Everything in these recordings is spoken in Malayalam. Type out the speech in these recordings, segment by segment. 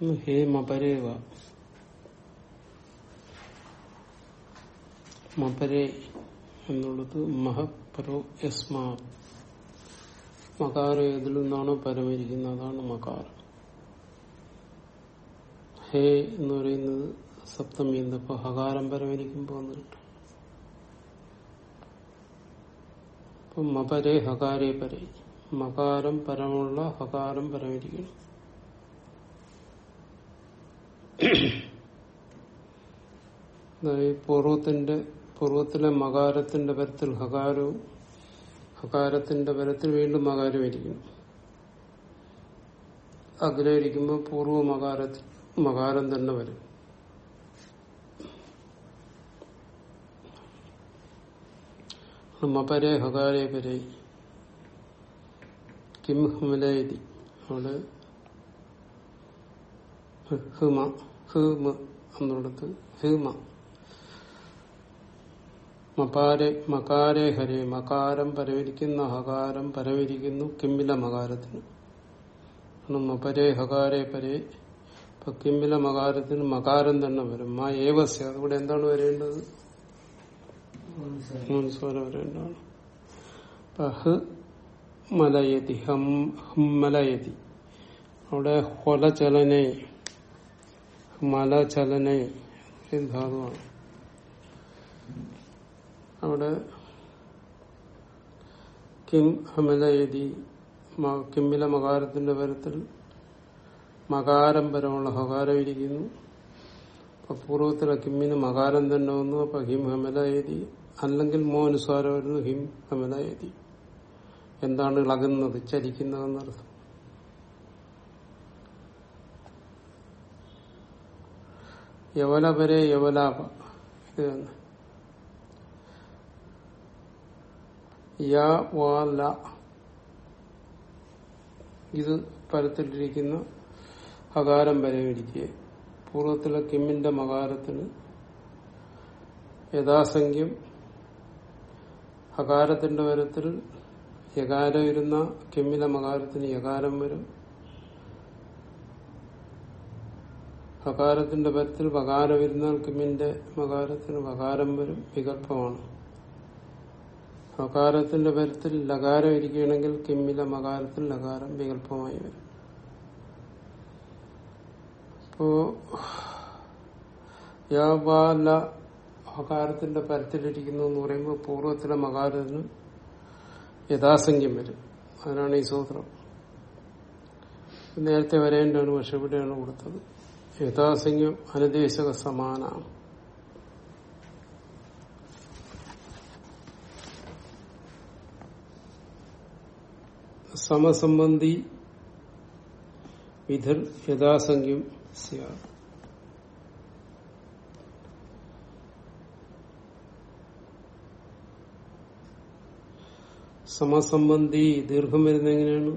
ഹേ മപരേവ മപരേ എന്നുള്ളത് മഹപരോ യസ്മാ മകാരം ഏതിൽ നിന്നാണോ പരമിരിക്കുന്നത് അതാണ് മകാരം ഹേ എന്ന് പറയുന്നത് സപ്തമി എന്തപ്പോ ഹകാരം പരമിരിക്കുമ്പോ വന്നിട്ട് അപ്പൊ മപരേ ഹകാരേ പരേ. മകാരം പരമുള്ള ഹകാരം പരമിരിക്കണം. അതായത് പൂർവത്തിന്റെ പൂർവത്തിലെ മകാരത്തിന്റെ പരത്തിൽ ഹകാരവും ഹകാരത്തിന്റെ പരത്തിൽ വീണ്ടും മകാരം ഇരിക്കും അഗ്രെ ഇരിക്കുമ്പോൾ പൂർവ മകാരത്തിൽ മകാരം തന്നെ വരും. മപരേ ഹകാരേ പരേ. കിം ഹുമലേതി അവിടെ ഹുമ ഹുമ എന്നുള്ളത് ഹുമ മപാരെ മകാരേ ഹരേ മകാരം പരവരിക്കുന്ന ഹകാരം പരവരിക്കുന്നു കിമ്മില മകാരത്തിന് മപരേ ഹകാരേ പരേ ഇപ്പൊ കിമ്മില മകാരത്തിന് മകാരം തന്നെ വരും. മാ ഏവസ്യ അതുകൂടെ എന്താണ് വരേണ്ടത്? സ്വരം വരേണ്ടതാണ്. ഹ് മലയതി ഹം ഹമ്മലയതി അവിടെ ഹൊലചലനെ മലചലനെ ധാതുവാണ്. അവിടെ കിം ഹമലയതി കിമ്മില മകാരത്തിന്റെ പരത്തിൽ മകാരം പരമുള്ള ഹകാരം ഇരിക്കുന്നു അപ്പൊ പൂർവത്തിലെ കിമ്മിന് മകാരം തന്നെ വന്നു. അപ്പൊ ഹിം ഹമല എഴുതി അല്ലെങ്കിൽ മോനുസ്വാരം വരുന്നു ഹിം എഴുതി. എന്താണ് ഇളകുന്നത് ചലിക്കുന്നതെന്നർത്ഥം യവലപരെ യവലാപ. ഇത് തന്നെ. യ വാ ല. ഇത് പരത്തിലിരിക്കുന്ന ഹകാരം പൂർവത്തിലെ കിമ്മിന്റെ മകാരത്തിന് യഥാസംഖ്യം ഹകാരത്തിന്റെ വരത്തിൽ യകാരം ഇരുന്ന കിമ്മിലെ മകാരത്തിന് യകാരം വരും. ഹകാരത്തിന്റെ പരത്തിൽ വകാരം ഇരുന്നാൽ കിമ്മിന്റെ മകാരത്തിന് വകാരം വരും. വികല്പമാണ്. ഹകാരത്തിന്റെ പരത്തിൽ ലകാരം ഇരിക്കുകയാണെങ്കിൽ കിമ്മിലെ മകാരത്തിൽ ലകാരം വികല്പമായി വരും. അപ്പോ യാവാല ഹകാരത്തിന്റെ പരത്തിലിരിക്കുന്നു എന്ന് പറയുമ്പോൾ പൂർവത്തിലെ മകാരത്തിന് യഥാസംഖ്യം വരും. അതിനാണ് ഈ സൂത്രം. നേരത്തെ വരേണ്ടതാണ് പക്ഷെ ഇവിടെയാണ് കൊടുത്തത്. യഥാസംഖ്യം അനുദേശക സമാനാണ്. സമസംബന്ധി വിധർ യഥാസംഖ്യം സമസംബന്ധി ദീർഘം വരുന്നത് എങ്ങനെയാണ്?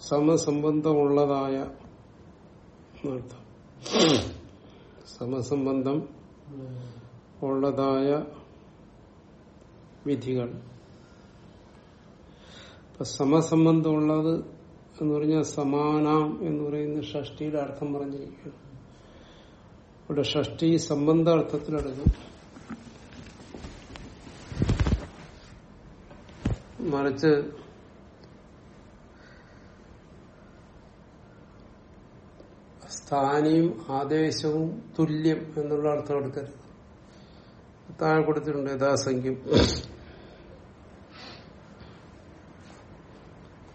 സമസംബന്ധമുള്ളതായ എന്നർത്ഥം സമസംബന്ധം ഉള്ളതായ വിധികൾ. ഇപ്പൊ സമസംബന്ധമുള്ളത് എന്ന് പറഞ്ഞാൽ സമാനം എന്ന് പറയുന്ന ഷഷ്ടിയുടെ അർത്ഥം പറഞ്ഞിരിക്കുകയാണ്. ഇവിടെ ഷഷ്ടി സംബന്ധ അർത്ഥത്തിലെടുക്കും മറിച്ച് സ്ഥാനിയും ആദേശവും തുല്യം എന്നുള്ള അർത്ഥം എടുക്കരുത്. താഴെ കൊടുത്തിട്ടുണ്ട് യഥാസംഖ്യം.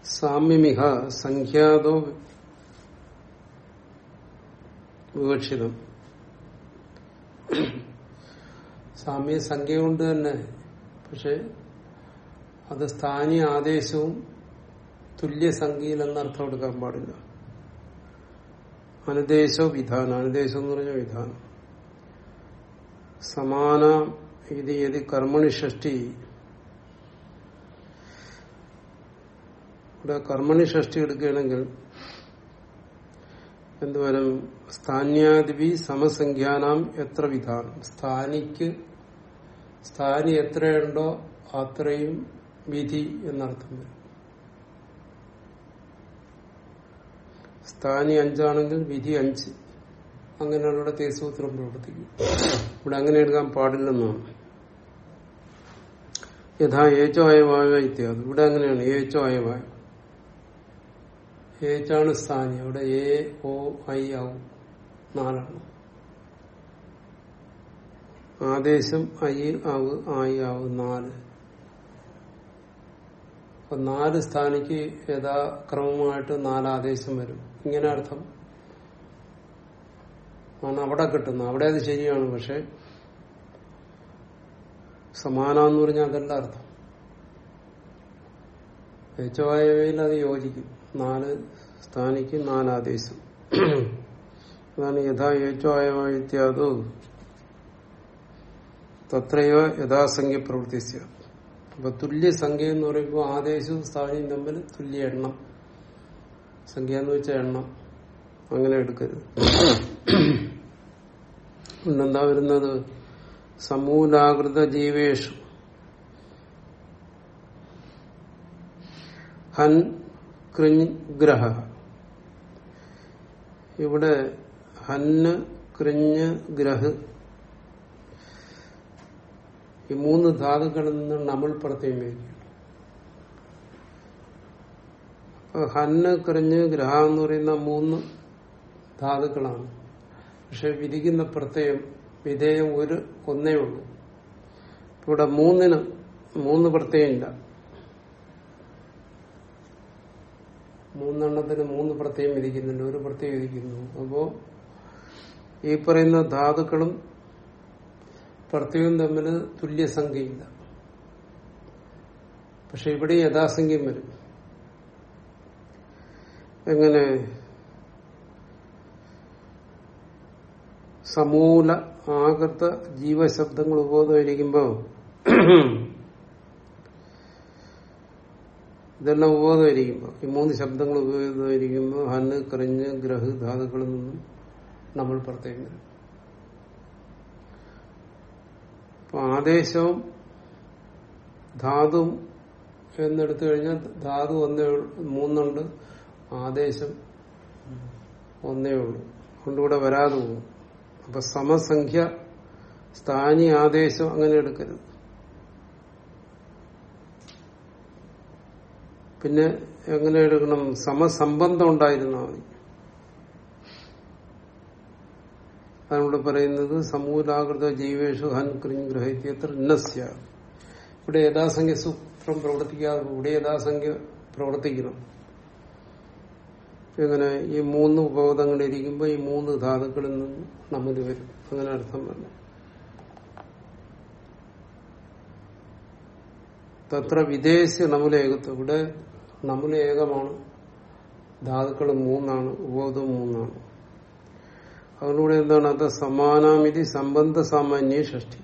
സാമ്യമിഹ സംഖ്യാതോ വിവക്ഷിതം. സാമ്യ സംഖ്യ കൊണ്ട് തന്നെ പക്ഷെ അത് സ്ഥാനീയ ആദേശവും തുല്യസംഖ്യയിൽ എന്നർത്ഥം എടുക്കാൻ പാടില്ല. അനുദേശോ വിധാനം. അനുദേശം എന്ന് പറഞ്ഞ വിധാനം. സമാന ഇത് കർമ്മണി ഷഷ്ടി? ഇവിടെ കർമ്മണി ഷഷ്ടി എടുക്കുകയാണെങ്കിൽ എന്തുവരും സ്ഥാന്യാദിപി സമസംഖ്യാനാം എത്ര വിധാനം? സ്ഥാനിക്ക് സ്ഥാനി എത്രയുണ്ടോ അത്രയും വിധി എന്നർത്ഥം വരും. സ്ഥാനി അഞ്ചാണെങ്കിൽ വിധി അഞ്ച്. അങ്ങനെയുള്ള തേസൂത്രം പ്രവർത്തിക്കും. ഇവിടെ അങ്ങനെ എടുക്കാൻ പാടില്ലെന്നാണ്. യഥാ ഏച്ചോ അയവായ ഇത്യാദി. ഇവിടെ അങ്ങനെയാണ്. ഏച്ചോ അയവായ ഏച്ചാണ് സ്ഥാനി അവിടെ എ ഓ ഐ ആവും നാലാണ്. ആദേശം ഐ ആവ് ആയി ആവ് നാല്. അപ്പൊ നാല് സ്ഥാനിക്ക് യഥാക്രമമായിട്ട് നാലാദേശം വരും. ഇങ്ങനെ അർത്ഥം. ആണ് അവിടെ കിട്ടുന്നത്. അവിടെ അത് ശരിയാണ്. പക്ഷെ സമാനാന്ന് പറഞ്ഞാൽ അതല്ല അർത്ഥം. ഏച്ചവായവയിൽ അത് യോജിക്കും. നാല് സ്ഥാനിക്ക് നാലാദേശം. അതാണ് യഥാ ഏച്ചവായവ ഇത്യാദു തത്രയോ യഥാസംഖ്യ പ്രവർത്തിച്ച അപ്പൊ തുല്യസംഖ്യ എന്ന് പറയുമ്പോൾ ആദേശവും സ്ഥാനിയും തമ്മിൽ തുല്യ എണ്ണം. സംഖ്യ എന്ന് വെച്ചാൽ എണ്ണം. അങ്ങനെ എടുക്കരുത്. പിന്നെന്താ വരുന്നത്? സമൂലാകൃത ജീവേഷു. ഹൻ കൃഞ്ഞ് ഗ്രഹ. ഇവിടെ ഹന്ന് കൃഞ്ഞ് ഗ്രഹ്. ഈ മൂന്ന് ധാതുക്കളിൽ നിന്ന് നമ്മൾ പ്രത്യേകം അപ്പൊ ഹന്ന് കൃഞ്ഞ് ഗ്രഹ എന്ന് പറയുന്ന മൂന്ന് ധാതുക്കളാണ്. പക്ഷെ വിധിക്കുന്ന പ്രത്യയം വിധേയം ഒരു ഒന്നേ ഉള്ളൂ. ഇവിടെ മൂന്നിന് മൂന്ന് പ്രത്യയമില്ല. മൂന്നെണ്ണത്തിന് മൂന്ന് പ്രത്യയം വിധിക്കുന്നുണ്ട് ഒരു പ്രത്യയം വിധിക്കുന്നു അപ്പോ ഈ പറയുന്ന ധാതുക്കളും പ്രത്യയവും തമ്മിൽ തുല്യസംഖ്യയില്ല. പക്ഷെ ഇവിടെ യഥാസംഖ്യം വരും. എങ്ങനെ? സമൂല ആകൃത ജീവശബ്ദങ്ങൾ ഉപബോധമായിരിക്കുമ്പോ ഇതെല്ലാം ഉപബോധമായിരിക്കുമ്പോ ഈ മൂന്ന് ശബ്ദങ്ങൾ ഉപയോഗമായിരിക്കുമ്പോ ഹന്ന് കറിഞ്ഞ് ഗ്രഹ് ധാതുക്കളിൽ നിന്നും നമ്മൾ പ്രത്യേകം അപ്പൊ ആദേശവും ധാതുവും എന്നെടുത്തു കഴിഞ്ഞാൽ ധാതു ഒന്നേ മൂന്നുണ്ട് ആദേശം ഒന്നേ ഉള്ളൂ. അതുകൊണ്ടിവിടെ വരാതെ പോകും. അപ്പൊ സമസംഖ്യ സ്ഥാനി ആദേശം അങ്ങനെ എടുക്കരുത്. പിന്നെ എങ്ങനെ എടുക്കണം? സമസംബന്ധം ഉണ്ടായിരുന്നാൽ മതി. അതിനോട് പറയുന്നത് സമൂലാകൃത ജീവേഷു ഹൻ ക്രിം ഗ്രഹിത്യത്ര ഇവിടെ യഥാസംഖ്യ സൂത്രം പ്രവർത്തിക്കാതെ ഇവിടെ യഥാസംഖ്യ പ്രവർത്തിക്കണം. എങ്ങനെ ഈ മൂന്ന് ഉപബോധങ്ങൾ ഇരിക്കുമ്പോൾ ഈ മൂന്ന് ധാതുക്കളിൽ നിന്ന് നമ്മൾ വരും. അങ്ങനെ അർത്ഥം വരണം തത്ര വിദേശ നമുലേകത്വം ഇവിടെ നമുലേകമാണ് ധാതുക്കൾ മൂന്നാണ് ഉപബോധം മൂന്നാണ്. അതിലൂടെ എന്താണ്? അത് സമാനാമിതി സംബന്ധ സാമാന്യ ഷഷ്ടി.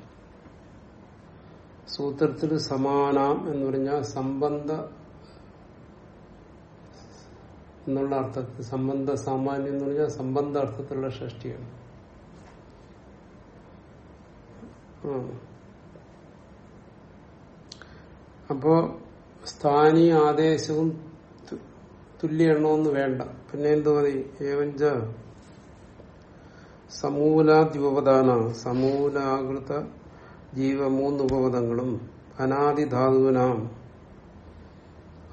സൂത്രത്തിൽ സമാനാം എന്ന് പറഞ്ഞാൽ സംബന്ധ എന്നുള്ള അർത്ഥത്തിൽ സംബന്ധ സാമാന്യം എന്ന് പറഞ്ഞാൽ സംബന്ധ അർത്ഥത്തിലുള്ള ഷഷ്ടിയാണ്. അപ്പോ സ്ഥാനി ആദേശവും തുല്യ എണ്ണമെന്ന് വേണ്ട. പിന്നെ എന്തു മതി ഏവഞ്ച സമൂലാദ്യുപദാന സമൂലാകൃത ജീവ മൂന്ന് ഉപപദങ്ങളും അനാദിധാതുവിനാം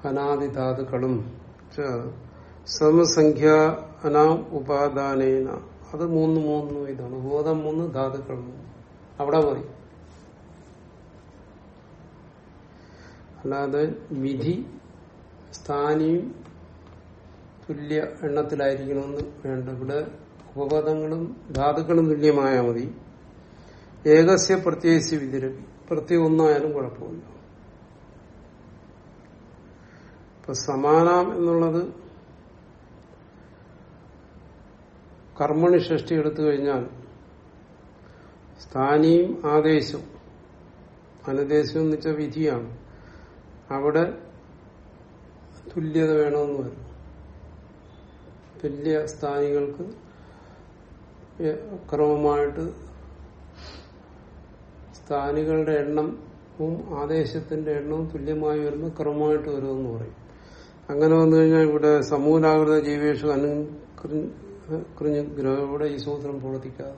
അനാദിധാതുക്കളും സമസംഖ്യ അനാം ഉപാദാനേന. അത് മൂന്ന് മൂന്ന് ഇതാണ്. ബോധം മൂന്ന് ധാതുക്കൾ മൂന്ന്. അവിടെ മതി. അല്ലാതെ വിധി സ്ഥാനിയും തുല്യ എണ്ണത്തിലായിരിക്കണമെന്ന് വേണ്ട. ഇവിടെ ഉപപദങ്ങളും ധാതുക്കളും തുല്യമായാൽ മതി. ഏകസ്യ പ്രത്യേകിച്ച് വിതിരവി പ്രത്യേകം ഒന്നായാലും കുഴപ്പമില്ല. ഇപ്പൊ സമാനം എന്നുള്ളത് കർമ്മണി ഷഷ്ടി എടുത്തു കഴിഞ്ഞാൽ സ്ഥാനിയും ആദേശവും അനുദേശം എന്ന് വെച്ചാൽ വിധിയാണ്. അവിടെ തുല്യത വേണമെന്ന് വരും. തുല്യ സ്ഥാനികൾക്ക് ക്രമമായിട്ട് സ്ഥാനികളുടെ എണ്ണവും ആദേശത്തിന്റെ എണ്ണവും തുല്യമായി വരുമ്പോൾ ക്രമമായിട്ട് വരുമെന്ന് പറയും. അങ്ങനെ വന്നു കഴിഞ്ഞാൽ ഇവിടെ സമൂലാകൃത ജീവേഷു അനുകൃഞ്ഞ ഇവിടെ ഈ സൂത്രം പ്രവർത്തിക്കാതെ.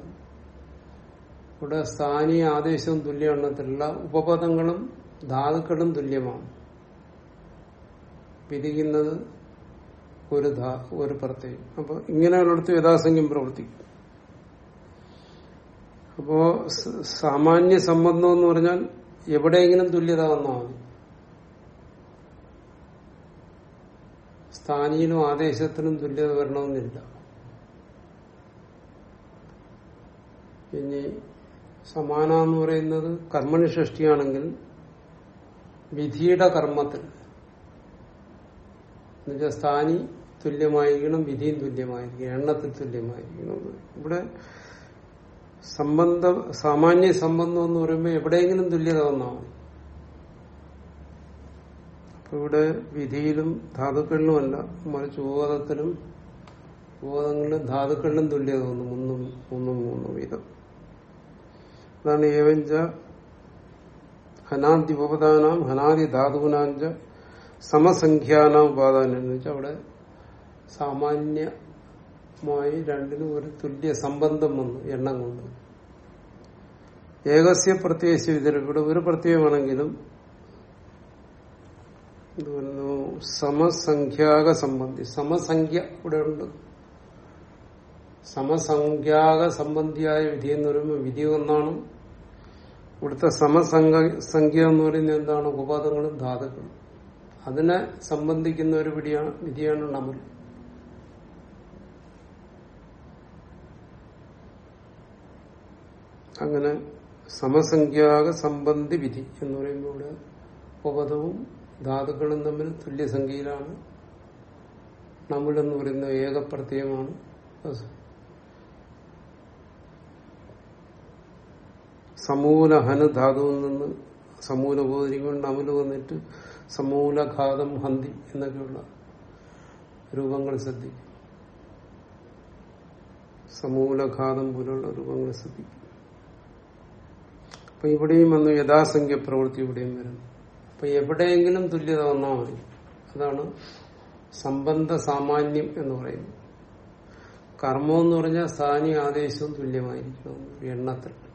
ഇവിടെ സ്ഥാനീയ ആദേശവും തുല്യ എണ്ണത്തിലുള്ള ഉപപദങ്ങളും ധാതുക്കളും തുല്യമാണ്. വിധിക്കുന്നത് ഒരു ധാ ഒരു പ്രത്യേകം. അപ്പൊ ഇങ്ങനെയുള്ളിടത്ത് യഥാസംഖ്യം പ്രവർത്തിക്കും. അപ്പോ സാമാന്യ സംബന്ധം എന്ന് പറഞ്ഞാൽ എവിടെയെങ്കിലും തുല്യത വന്നാൽ സ്ഥാനീയനും ആദേശത്തിനും തുല്യത വരണമെന്നില്ല. ഇനി സമാന എന്ന് പറയുന്നത് കർമ്മണി ഷഷ്ടിയാണെങ്കിൽ വിധിയുടെ കർമ്മത്തിൽ. എന്നുവെച്ചാൽ സ്ഥാനി തുല്യമായിരിക്കണം വിധിയും തുല്യമായിരിക്കണം എണ്ണത്തിൽ തുല്യമായിരിക്കണം ഇവിടെ സംബന്ധം സാമാന്യ സംബന്ധം എന്ന് പറയുമ്പോൾ എവിടെയെങ്കിലും തുല്യത വന്നാൽ അപ്പൊ ഇവിടെ വിധിയിലും ധാതുക്കളിലുമല്ല മറിച്ച് ഉപബോധത്തിലും ഉപബോധങ്ങളിലും ധാതുക്കളിലും തുല്യത വന്നു മൂന്നും മൂന്നും മൂന്നും വീതം. അതാണ് ഏവഞ്ച ഹനാന്തി ഉപപദാനാം ഹനാദി ധാതുവിനാഞ്ച സമസംഖ്യാനാം ഉപാദാനം എന്ന് വെച്ചാൽ അവിടെ സാമാന്യമായി രണ്ടിനും ഒരു തുല്യ സംബന്ധം വന്നു എണ്ണം കൊണ്ട്. ഏകസ്യ പ്രത്യേകിച്ച് വിതരം ഇവിടെ ഒരു പ്രത്യയമാണെങ്കിലും സമസംഖ്യാക സംബന്ധി സമസംഖ്യ ഇവിടെ ഉണ്ട്. സമസംഖ്യാക സംബന്ധിയായ വിധി എന്ന് പറയുമ്പോൾ വിധി ഒന്നാണ്. ഇവിടുത്തെ സമസംഖ്യ സംഖ്യ എന്ന് പറയുന്നത് എന്താണ്? ഉപപാദങ്ങളും ധാതുക്കളും. അതിനെ സംബന്ധിക്കുന്ന ഒരു വിധിയാണ് വിധിയാണ് നമ്മൾ അങ്ങനെ സമസംഖ്യാക സംബന്ധി വിധി എന്ന് പറയുമ്പോൾ ഇവിടെ ഉപപദവും ധാതുക്കളും തമ്മിൽ തുല്യസംഖ്യയിലാണ്. നമ്മളെന്ന് പറയുന്ന ഏകപ്രത്യയമാണ് സമൂലഹന ധാതുവിൽ നിന്ന് സമൂല ഉപകരിക്കൊണ്ട് അമുൽ വന്നിട്ട് സമൂല സമൂലഘാതം ഹന്തി എന്നൊക്കെയുള്ള രൂപങ്ങൾ ശ്രദ്ധിക്കും. സമൂലഘാതം പോലുള്ള രൂപങ്ങൾ ശ്രദ്ധിക്കും. അപ്പൊ ഇവിടെയും വന്നു യഥാസംഖ്യ പ്രവൃത്തി ഇവിടെയും വരുന്നു അപ്പൊ എവിടെയെങ്കിലും തുല്യത വന്നാൽ മതി. അതാണ് സംബന്ധ സാമാന്യം എന്ന് പറയുന്നത്. കർമ്മം എന്ന് പറഞ്ഞാൽ സ്ഥാനീയ ആദേശവും തുല്യമായിരിക്കണം എണ്ണത്തിൽ.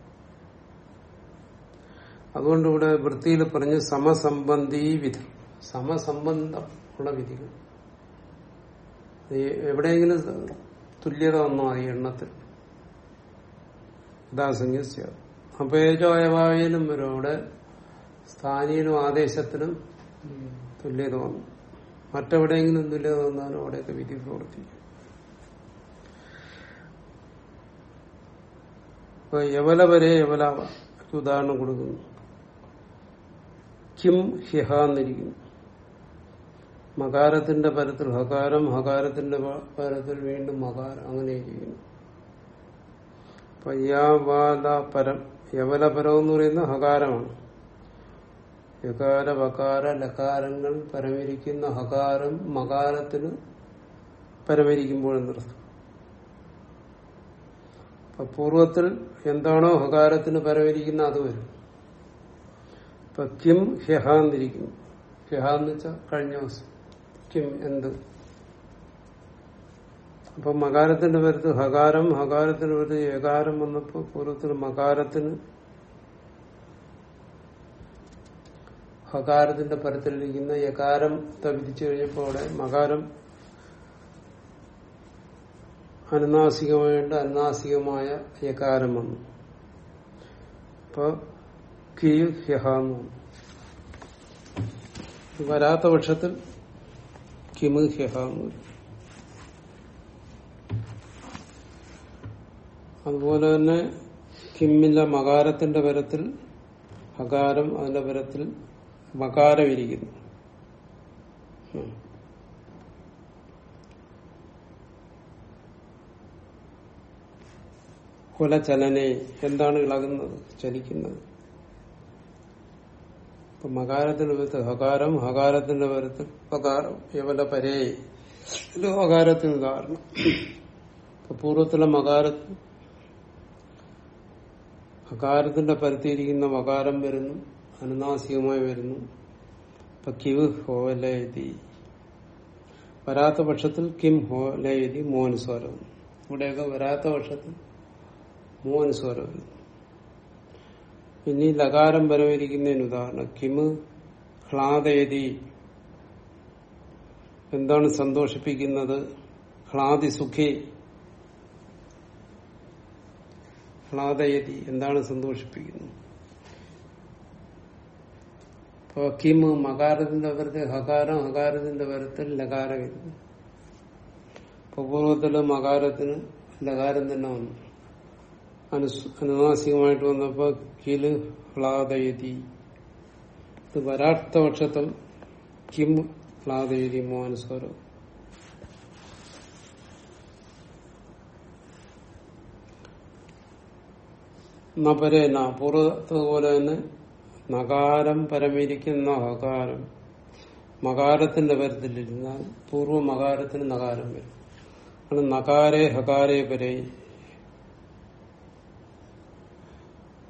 അതുകൊണ്ട് ഇവിടെ വൃത്തിയിൽ പറഞ്ഞ് സമസംബന്ധി വിധം. സമസംബന്ധം ഉള്ള വിധികൾ. എവിടെയെങ്കിലും തുല്യത വന്നോ ഈ എണ്ണത്തിൽ. യഥാസംഖ്യ അപേജോയവായാലും വരും. അവിടെ സ്ഥാനീയനും ആദേശത്തിനും തുല്യത വന്നു. മറ്റെവിടെയെങ്കിലും തുല്യത വന്നാലും അവിടെയൊക്കെ വിധി പ്രവർത്തിക്കും. ഇപ്പൊ യവല വരെ യവലാവ ഉദാഹരണം കൊടുക്കുന്നു. കിം ഹ്യഹ എന്നിരിക്കുന്നു മകാരത്തിന്റെ പരത്തിൽ ഹകാരം ഹകാരത്തിന്റെ പരത്തിൽ വീണ്ടും മകാരം അങ്ങനെ ഇരിക്കുന്നു അപ്പൊ യാവാല പരം. യവല പരം എന്ന് പറയുന്ന ഹകാരമാണ്. യകാര വകാര ലകാരങ്ങൾ പരമിരിക്കുന്ന ഹകാരം മകാരത്തിന് പരമിരിക്കുമ്പോഴെന്നർത്ഥം അപ്പൊ പൂർവത്തിൽ എന്താണോ ഹകാരത്തിന് പരമിരിക്കുന്ന അത് വരും. ഇപ്പൊ കിം ഹ്യഹ എന്നിരിക്കുന്നു ഹ്യഹ എന്ന് വെച്ചാൽ കഴിഞ്ഞ ദിവസം. കിം എന്ത്? അപ്പൊ മകാരത്തിന്റെ പേരത്ത് ഹകാരം ഹകാരത്തിന്റെ പേരത്ത് ഏകാരം വന്നപ്പോ പൂർവത്തിൽ മകാരത്തിന് ഹകാരത്തിന്റെ പരത്തിലിരിക്കുന്ന യകാരം വിധിച്ചു കഴിഞ്ഞപ്പോ അവിടെ മകാരം അനുനാസികമായിട്ട് അനുനാസികമായ യകാരം വന്നു. അപ്പൊ വരാത്ത പക്ഷത്തിൽ കിമ് അതുപോലെ തന്നെ കിമ്മില്ല മകാരത്തിന്റെ പരത്തിൽ ഹകാരം അതിന്റെ പരത്തിൽ മകാരം ഇരിക്കുന്നു. കുലചലനെ എന്താണ് ഇളകുന്നത്? ചലിക്കുന്നത്? ഇപ്പൊ മകാരത്തിന്റെ പരത്തിൽ ഹകാരം ഹകാരത്തിന്റെ പരത്തിൽ പകാരം കേവല പരേ ഇത് ഹകാരത്തിന് കാരണം ഇപ്പൊ പൂർവത്തിലെ മകാര ഹകാരത്തിന്റെ പരത്തിയിരിക്കുന്ന മകാരം വരുന്നു അനുനാസികമായി വരുന്നു. ഇപ്പൊ കിവ് ഹോലയതി. വരാത്ത പക്ഷത്തിൽ കിം ഹോലയതി മോനുസ്വരവും ഇവിടെയൊക്കെ വരാത്ത പക്ഷത്തിൽ മോനുസ്വരം ഇനി ലകാരം വരവിരിക്കുന്നതിന് ഉദാഹരണം. കിമ് ഹ്ലാദേതി എന്താണ് സന്തോഷിപ്പിക്കുന്നത്? ഹ്ലാദി സുഖി. ഹ്ലാദയതി എന്താണ് സന്തോഷിപ്പിക്കുന്നത്? ഇപ്പൊ കിമ് മകാരത്തിന്റെ പരത്തിൽ ഹകാരം ഹകാരത്തിന്റെ പരത്തിൽ ലകാരം വരുന്നു ഇപ്പൊ പൂർവത്തിൽ മകാരത്തിന് ലകാരം തന്നെ വന്നു. അനുനാസികമായിട്ട് വന്നപ്പോ കിൽ ഹ്ലാദയതി ഇത് വരാത്ത കിം ഹ്ലാദയതി മോനുസ്വരം നപരേന ന പൂർവതുപോലെ തന്നെ നകാരം പരമിരിക്കുന്ന ഹകാരം മകാരത്തിന്റെ പരത്തിലിരുന്നാൽ പൂർവ മകാരത്തിന് നകാരം വരും. ആണ് നകാരേ ഹകാരേ പരേ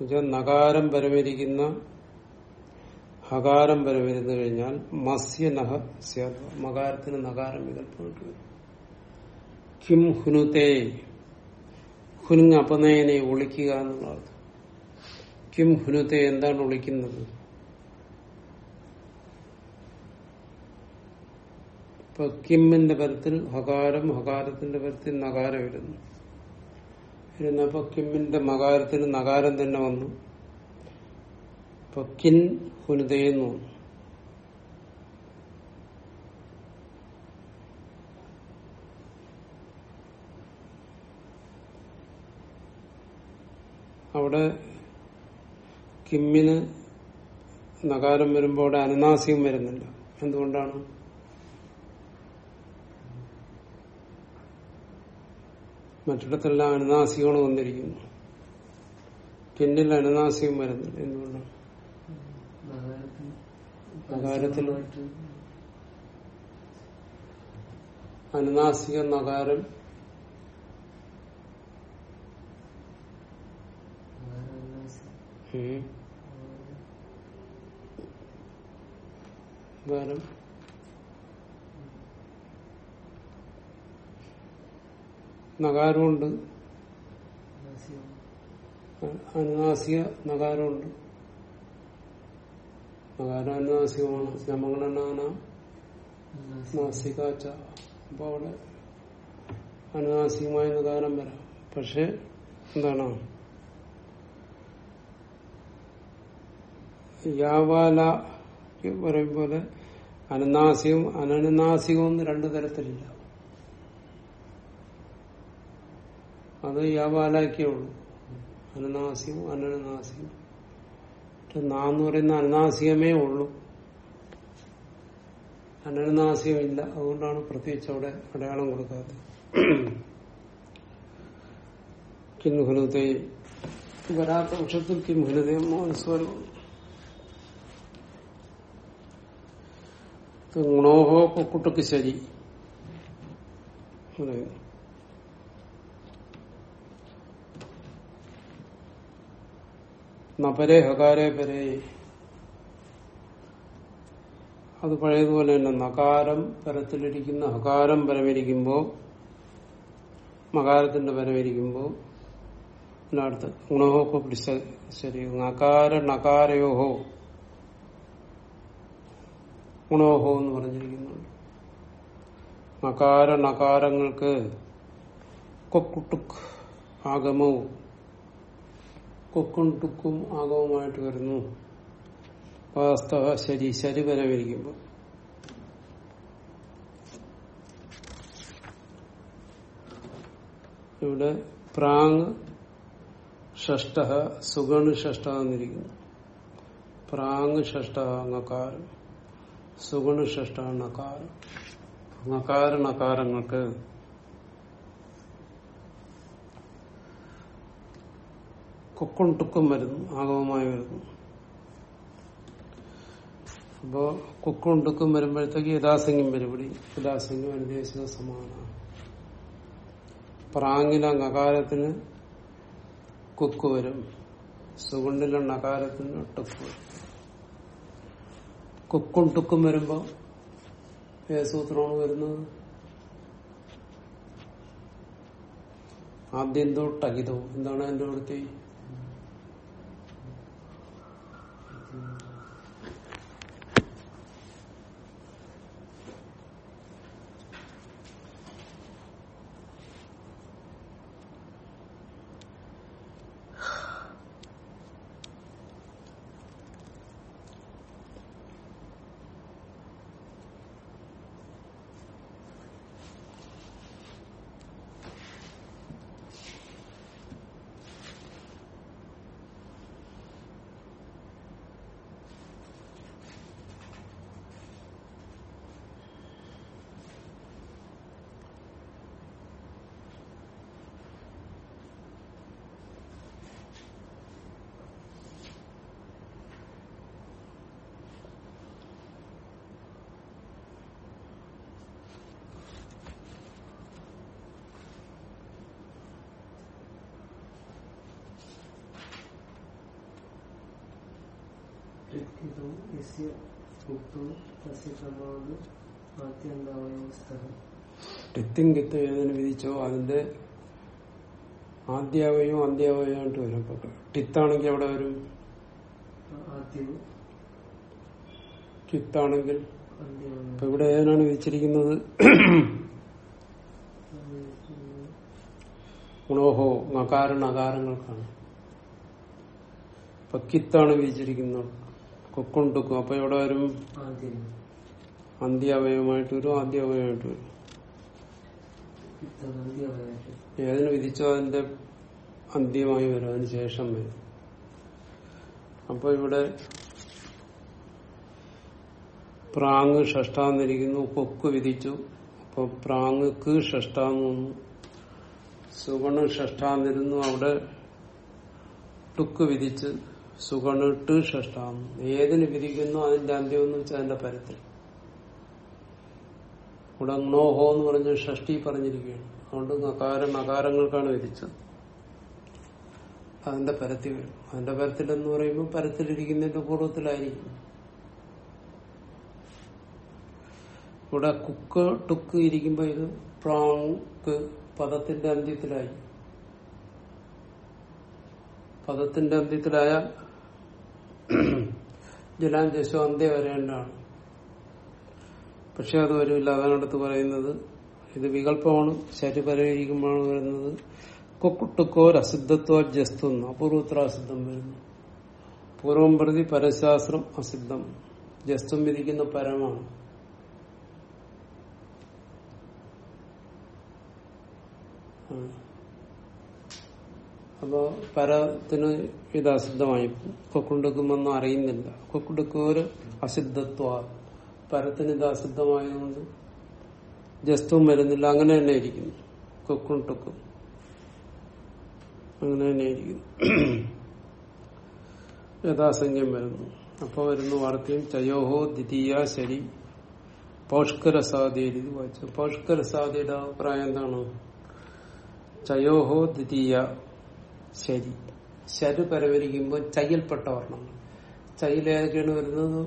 എന്നുവെച്ചാൽ നകാരം പരമിരിക്കുന്ന ഹകാരം പരമിരുന്നു കഴിഞ്ഞാൽ മസ്യ നഹ മകാരത്തിന് നകാരം വികല്പമായിട്ട് വരും കിം ഹുനുതേ ഹുനുങ് അപനയനെ ഒളിക്കുക എന്നുള്ള അർത്ഥം. കിം ഹുനുതേ എന്താണ് ഒളിക്കുന്നത്? ഇപ്പൊ കിമ്മിന്റെ പരത്തിൽ ഹകാരം ഹകാരത്തിന്റെ പരത്തിൽ നകാരം വരുന്നു. ഇരുന്നപ്പോ കിമ്മിന്റെ മകാരത്തിന് നകാരം തന്നെ വന്നു. ഇപ്പൊ കിൻ ഹുനുതയെന്ന് അവിടെ കിമ്മിന് നകാരം വരുമ്പോൾ അവിടെ അനുനാസികം വരുന്നില്ല എന്തുകൊണ്ടാണ്? മറ്റിടത്തെല്ലാം അനുനാസികങ്ങൾ വന്നിരിക്കുന്നു. പിന്നിൽ അനുനാസികം വരുന്നില്ല എന്തുകൊണ്ടാണ് അനുനാസിക നഗാരം ഉം. നഗാരമുണ്ട്. അനുനാസിക നഗാരമുണ്ട്. നഗാരം അനുനാസികമാണ് നാസികാച്ച. അപ്പൊ അവിടെ അനുനാസികമായ നഗാരം വരാം. പക്ഷെ എന്താണ്? യാവാല പറയും പോലെ അനുനാസികവും അനനുനാസികവും രണ്ടു തരത്തിലില്ല. അത് യാവാലാക്കിയേ ഉള്ളൂ അനുനാസികം അനനുനാസികം നാന്ന് പറയുന്ന അനുനാസികമേ ഉള്ളൂ. അനനുനാസികമില്ല അതുകൊണ്ടാണ് പ്രത്യേകിച്ച് അവിടെ അടയാളം കൊടുക്കാത്തത്. കിൻഹുനതേ വരാത്ത പക്ഷത്തിൽ കിംഹുനതയും മോഹൻസ്വരം ഗുണോഹോ കുക്കുട്ടുക്ക് ശരി. പറയുന്നു നപരെ ഹകാരേ പരേ. അത് പഴയതുപോലെ തന്നെ നകാരം പരത്തിലിരിക്കുന്ന ഹകാരം പരമിരിക്കുമ്പോ മകാരത്തിന്റെ പരമിരിക്കുമ്പോ അടുത്ത് പിടിച്ച ശരി നകാര നകാരയോഹോ ഗുണോഹോ എന്ന് പറഞ്ഞിരിക്കുന്നുണ്ട്. നകാര നകാരങ്ങൾക്ക് കൊക്കുട്ടുക് ആഗമവും കൊക്കും ടുക്കും ആഗവുമായിട്ട് വരുന്നു വാസ്തവ ശരി ശരി വരവിരിക്കുമ്പോൾ ഇവിടെ പ്രാങ് ഷഷ്ട സുഗണ് ഷഷ്ട എന്നിരിക്കുന്നു. പ്രാങ് ഷഷ്ട നകാരം സുഗണ് ഷഷ്ട നകാരം നകാര കൊക്കും ടുക്കും വരുന്നു ആഗമമായി വരുന്നു. അപ്പോ കുക്കും ടുക്കും വരുമ്പോഴത്തേക്ക് യഥാസംഖ്യം ഇവിടെ യഥാസംഖ്യം അനുദേശിക സമാനമാണ് പ്രാങ്ങില നകാരത്തിന് കുക്ക് വരും. സുഗുണ്ടിലെ നകാരത്തിന് ടുക്ക് വരും. കുക്കും ടുക്കും വരുമ്പോ ഏത് സൂത്രമാണ് വരുന്നത്. ആദ്യം അഹിതവും എന്താണ് എന്റെ വൃത്തി? ൃത്കിതോ യസ്യ ഉക്തോ തസ്യ പ്രമാണം ആദ്യന്താവയവസ്ഥ ടിത്തും കിത്തും ഏതിന് വിധിച്ചോ അതിന്റെ ആദ്യാവയോ അന്ത്യാവയമായിട്ട് വരും അപ്പൊ ടിത്താണെങ്കിൽ അവിടെ വരും. ടിത്താണെങ്കിൽ അപ്പൊ ഇവിടെ ഏതിനാണ് വിധിച്ചിരിക്കുന്നത്? ഗുണോഹോ നകാര അകാരങ്ങൾക്കാണ് ഇപ്പൊ കിത്താണ് വിധിച്ചിരിക്കുന്നത്? കൊക്കും ടുക്കും അപ്പൊ ഇവിടെ വരും? അന്ത്യാവയവമായിട്ട് വരും. ആദ്യാവയമായിട്ട് വരും. ഏതിന് വിധിച്ചോ അതിന്റെ അന്ത്യമായി വരും അതിന് ശേഷം വരും. അപ്പൊ ഇവിടെ പ്രാങ് ഷഷ്ടാന്നിരിക്കുന്നു. കൊക്ക് വിധിച്ചു. അപ്പൊ പ്രാങ് ക്ക് ഷഷ്ടാന്ന് സുഗണ് ഷഷ്ടാന്നിരുന്നു. അവിടെ ടുക്ക് വിധിച്ച് സുഗണ് ട്ട് ഷഷ്ടാന്ന് ഏതിന് വിധിക്കുന്നു അതിന്റെ അന്ത്യം എന്ന് വെച്ചാൽ അതിന്റെ പരത്തിൽ ഇവിടെ ങ്നോഹോ എന്ന് പറഞ്ഞ് ഷഷ്ടി പറഞ്ഞിരിക്കുകയാണ്. അതുകൊണ്ട് നകാരം നകാരങ്ങൾക്കാണ് വിധിച്ചത്. അതിന്റെ പരത്തിൽ വരും. അതിന്റെ പരത്തിൽ എന്ന് പറയുമ്പോൾ പരത്തിലിരിക്കുന്നതിന്റെ പൂർവത്തിലായിരിക്കും. ഇവിടെ കുക്ക് ടുക്ക് ഇരിക്കുമ്പോ ഇത് പ്രാങ്ക് പദത്തിന്റെ അന്ത്യത്തിലായി പദത്തിന്റെ അന്ത്യത്തിലായാൽ ജലാഞ്ചശോ അന്ത്യ വരേണ്ടതാണ് പക്ഷെ അത് വരില്ല അതാണ് അടുത്ത് പറയുന്നത്. ഇത് വികല്പമാണ് ശരി പരിഹരിക്കുമ്പോഴാണ് വരുന്നത്. കൊക്കുട്ടുക്കോ അസിദ്ധത്വ ജസ്തു അപൂർവത്ര അസിദ്ധം വരുന്നു. പൂർവം പ്രതി പരശാസ്ത്രം അസിദ്ധം ജസ്തും വിധിക്കുന്ന പരമാണ്. ആ. അപ്പോ പരത്തിന് ഇത് അസിദ്ധമായി കൊക്കുണ്ടെക്കുമെന്ന് അറിയുന്നില്ല. കൊക്കുടുക്കോര് അസിദ്ധത്വ പരത്തിന് ഇത് അസിദ്ധമായതുകൊണ്ട് ജസ്തവും വരുന്നില്ല. അങ്ങനെ തന്നെ ഇരിക്കുന്നു കൊക്കും ടൊക്കും അങ്ങനെ തന്നെ ഇരിക്കുന്നു യഥാസംഖ്യം വരുന്നു. അപ്പൊ വരുന്നു വാർത്തയും ചയോഹോ ദ്വിതീയ ശരി. പൗഷ്കരസാദിയിൽ ഇത് വായിച്ചു. പൗഷ്കരസാദിയുടെ അഭിപ്രായം എന്താണ്? ചയോഹോ ദ്വിതീയ ശരി. ശരി പരവരിക്കുമ്പോൾ ചയ്യൽപ്പെട്ട വർണങ്ങൾ ചയ്യിൽ ഏതൊക്കെയാണ് വരുന്നത്?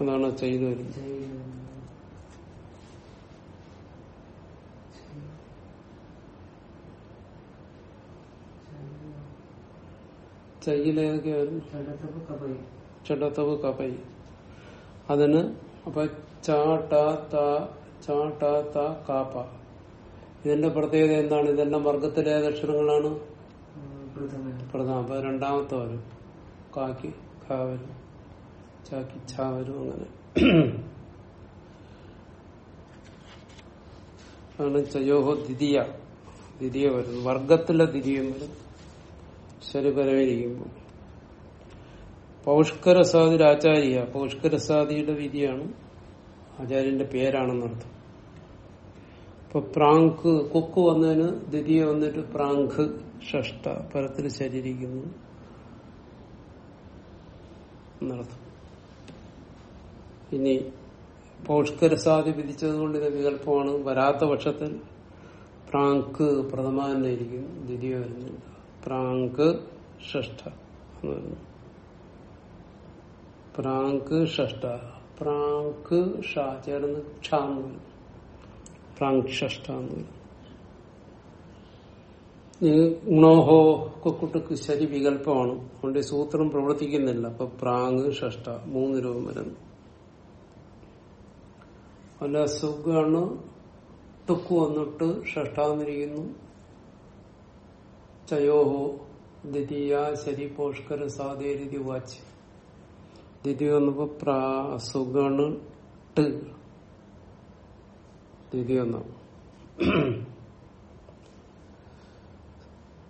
അതാണ് ചെയ്തു വരുന്നത്. ചയ്യിൽ ഏതൊക്കെയാ വരുന്നത്? ചടതവ് കബൈ ചടത്തവ് കപൈ അതിന് അപ്പൊ ചാട്ട ചാട്ട ത കാപ്പ ഇതിന്റെ പ്രത്യേകത എന്താണ്? ഇതെല്ലാം വർഗത്തിലെ ഏത് അക്ഷരങ്ങളാണ് പ്രധാന. അപ്പൊ രണ്ടാമത്തെ വരും. കാക്കി ഖ വരും. ചാക്കി ഛ വരും അങ്ങനെ. ആണ് ചയോഹോ ദ്വിതീയ. ദ്വിതീയ വരുന്നു വർഗത്തിലെ ദ്വിതീയം വരും. ശരി പരമിരിക്കുമ്പോൾ പൗഷ്കരസാദി ആചാര്യ പൗഷ്കരസാദിയുടെ വിധിയാണ് ആചാര്യന്റെ പേരാണെന്നർത്ഥം. ഇപ്പൊ പ്രാങ്ക് കൊക്ക് വന്നതിന് ദ്വിതീയ വന്നിട്ട് പ്രാങ്ക് ഷഷ്ട പരത്തിൽ ശരിയിരിക്കുന്നു എന്നർത്ഥം. ഇനി പൗഷ്കരസാദി വിധിച്ചത് കൊണ്ട് ഇത് വികല്പമാണ്. വരാത്ത പക്ഷത്തിൽ പ്രാങ്ക് പ്രഥമ തന്നെ ഇരിക്കുന്നു. ദ്വിതീയ വരുന്നില്ല പ്രാങ്ക് ഷഷ്ട എന്ന് വരുന്നു. പ്രാങ്ക് ഷഷ്ട പ്രാങ്ക് ഷ ചേർന്ന് ക്ഷാന്ന് വരും പ്രാങ്ക് ഷഷ്ട എന്ന് വരും ഗുണോഹോ കൊക്കുട്ടക്ക് ശരി വികല്പമാണ് അതുകൊണ്ട് സൂത്രം പ്രവർത്തിക്കുന്നില്ല. അപ്പൊ പ്രാങ് ഷഷ്ട മൂന്ന് രൂപം വരുന്നു. അല്ല സുഖാണ്? ടുക്ക് വന്നിട്ട് ഷഷ്ടാന്നിരിക്കുന്നു ചയോഹോ ദ്വിതീയ ശരി പോഷ്കര സാധേരി വാച്ച് ദ്വിതീയ വന്നപ്പോ പ്രാ സുഗണ്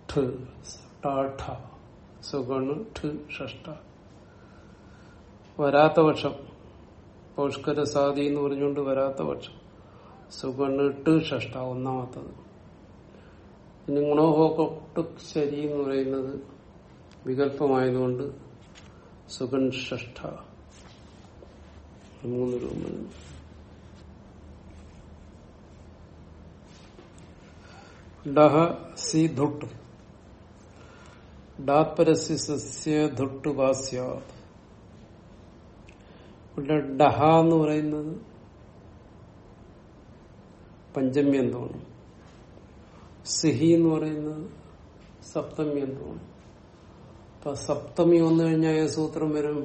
ട് ടാഠ. സുഗണ് ഷഷ്ട. വരാത്ത പക്ഷം. പൗഷ്കര സാധി എന്ന് പറഞ്ഞുകൊണ്ട് വരാത്ത പക്ഷം. ട് ഷഷ്ട ഒന്നാമത്തത്. ഇനി ഗുണോഹോക്കൊട്ട് ശരി എന്ന് പറയുന്നത് വികല്പമായതുകൊണ്ട് ഷഷ്ട മൂന്ന് രൂപ ഡഹ സി ധുട്ട്. ഡാത്പരസ്യ സസ്യ ധുട്ട് വാസ്യാത് ഇവിടെ ഡഹ എന്ന് പറയുന്നത് പഞ്ചമ്യന്തമാണ് സിഹി എന്ന് പറയുന്നത് സപ്തമ്യന്തമാണ് അപ്പൊ സപ്തമി വന്നു കഴിഞ്ഞാൽ ഏത് സൂത്രം വരും?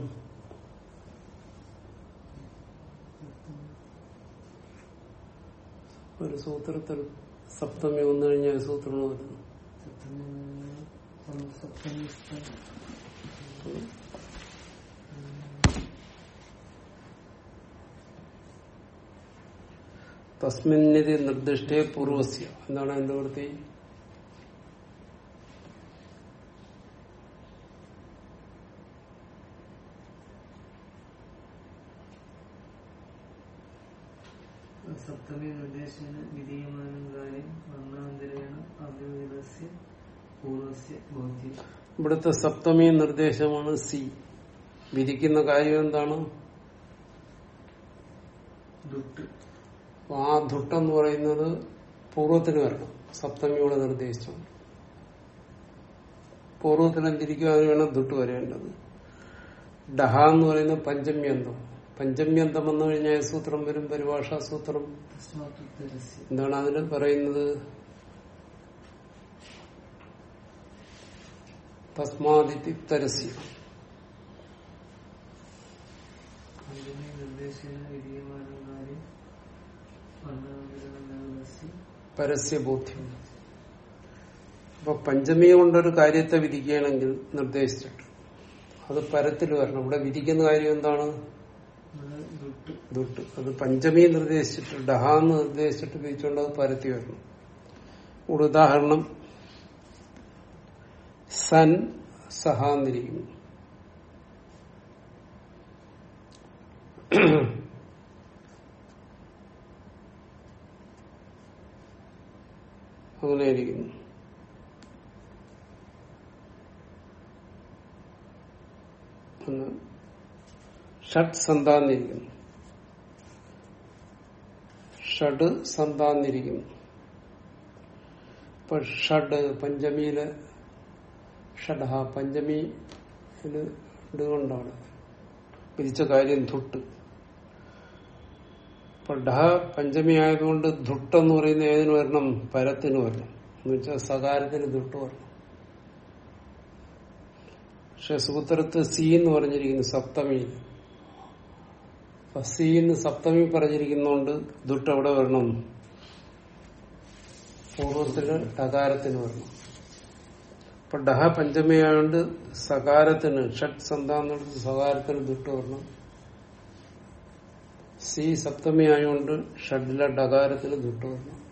ഒരു സൂത്രത്തിൽ സപ്തമി വന്നു കഴിഞ്ഞാൽ ഏ സൂത്രം വരുന്നു തസ്മിന്നിതി നിർദ്ദിഷ്ടേ പൂർവസ്യ. എന്താണ് എന്റെ വൃത്തി? സപ്തമി നിർദ്ദേശേന വിധീയമാനം കാര്യം വർണാന്തരേണ അവ്യവസ്ഥ പൂർവസ്യ ബോധ്യം. ഇവിടുത്തെ സപ്തമി നിർദ്ദേശമാണ് സി. വിധിക്കുന്ന കാര്യം എന്താണ്? ദുട്ട് ആ ധുട്ടെന്ന് പറയുന്നത് പൂർവത്തിന് വരണം. സപ്തമിയോട് നിർദ്ദേശിച്ചു. പൂർവത്തിനെന്തിരിക്കുക അതിന് വേണം ധുട്ട് വരേണ്ടത്. ഡഹ എന്ന് പറയുന്നത് പഞ്ചമ്യന്തം. പഞ്ചമ്യന്തം വന്നു കഴിഞ്ഞാൽ സൂത്രം വരും പരിഭാഷാ സൂത്രം. എന്താണ് അതിന് പറയുന്നത്? തരസ്യ വർണാന്തരേണ പരസ്യബോധ്യം. അപ്പൊ പഞ്ചമി കൊണ്ടൊരു കാര്യത്തെ വിധിക്കുകയാണെങ്കിൽ നിർദ്ദേശിച്ചിട്ട് അത് പരത്തിൽ വരണം. ഇവിടെ വിധിക്കുന്ന കാര്യം എന്താണ്? ദുട്ട് അത് പഞ്ചമി നിർദ്ദേശിച്ചിട്ട് ഡഹാ എന്ന് നിർദ്ദേശിച്ചിട്ട് ഉപയോഗിച്ചുകൊണ്ട് അത് പരത്തി വരണം ഒരു ഉദാഹരണം. സൻ സഹ എന്നിരിക്കുന്നു ഷട്ട് സന്താന്നിരിക്കുന്നു ഷഡ് സന്താന്നിരിക്കുന്നു. ഇപ്പൊ ഷഡ് പഞ്ചമിയിൽ ഷഡഹ പഞ്ചമി ഇടുകൊണ്ടാണ് പിരിച്ച കാര്യം ധുട്ട്. ഇപ്പൊ ഡ പഞ്ചമി ആയതുകൊണ്ട് ധുട്ടെന്ന് പറയുന്ന ഏതിന് വരണം? പരത്തിന് വരണം. എന്ന് വെച്ചാൽ സകാരത്തിന് ധുട്ട് വരണം. പക്ഷെ സൂത്രത്ത് സി എന്ന് പറഞ്ഞിരിക്കുന്നു സപ്തമി. എന്ന് സപ്തമി പറഞ്ഞിരിക്കുന്നോണ്ട് ദുട്ട് എവിടെ വരണം. പൂർവത്തിൽ ടകാരത്തിന് വരണം. ഇപ്പൊ ഡഹ പഞ്ചമി ആയതുകൊണ്ട് സകാരത്തിന് ഷഡ് സന്താന്നിടത്ത് സകാരത്തിന് ദുട്ട് വരണം. സി സപ്തമി ആയതുകൊണ്ട് ഷഡിലെ ഡകാരത്തിന് ദുട്ട് വരണം.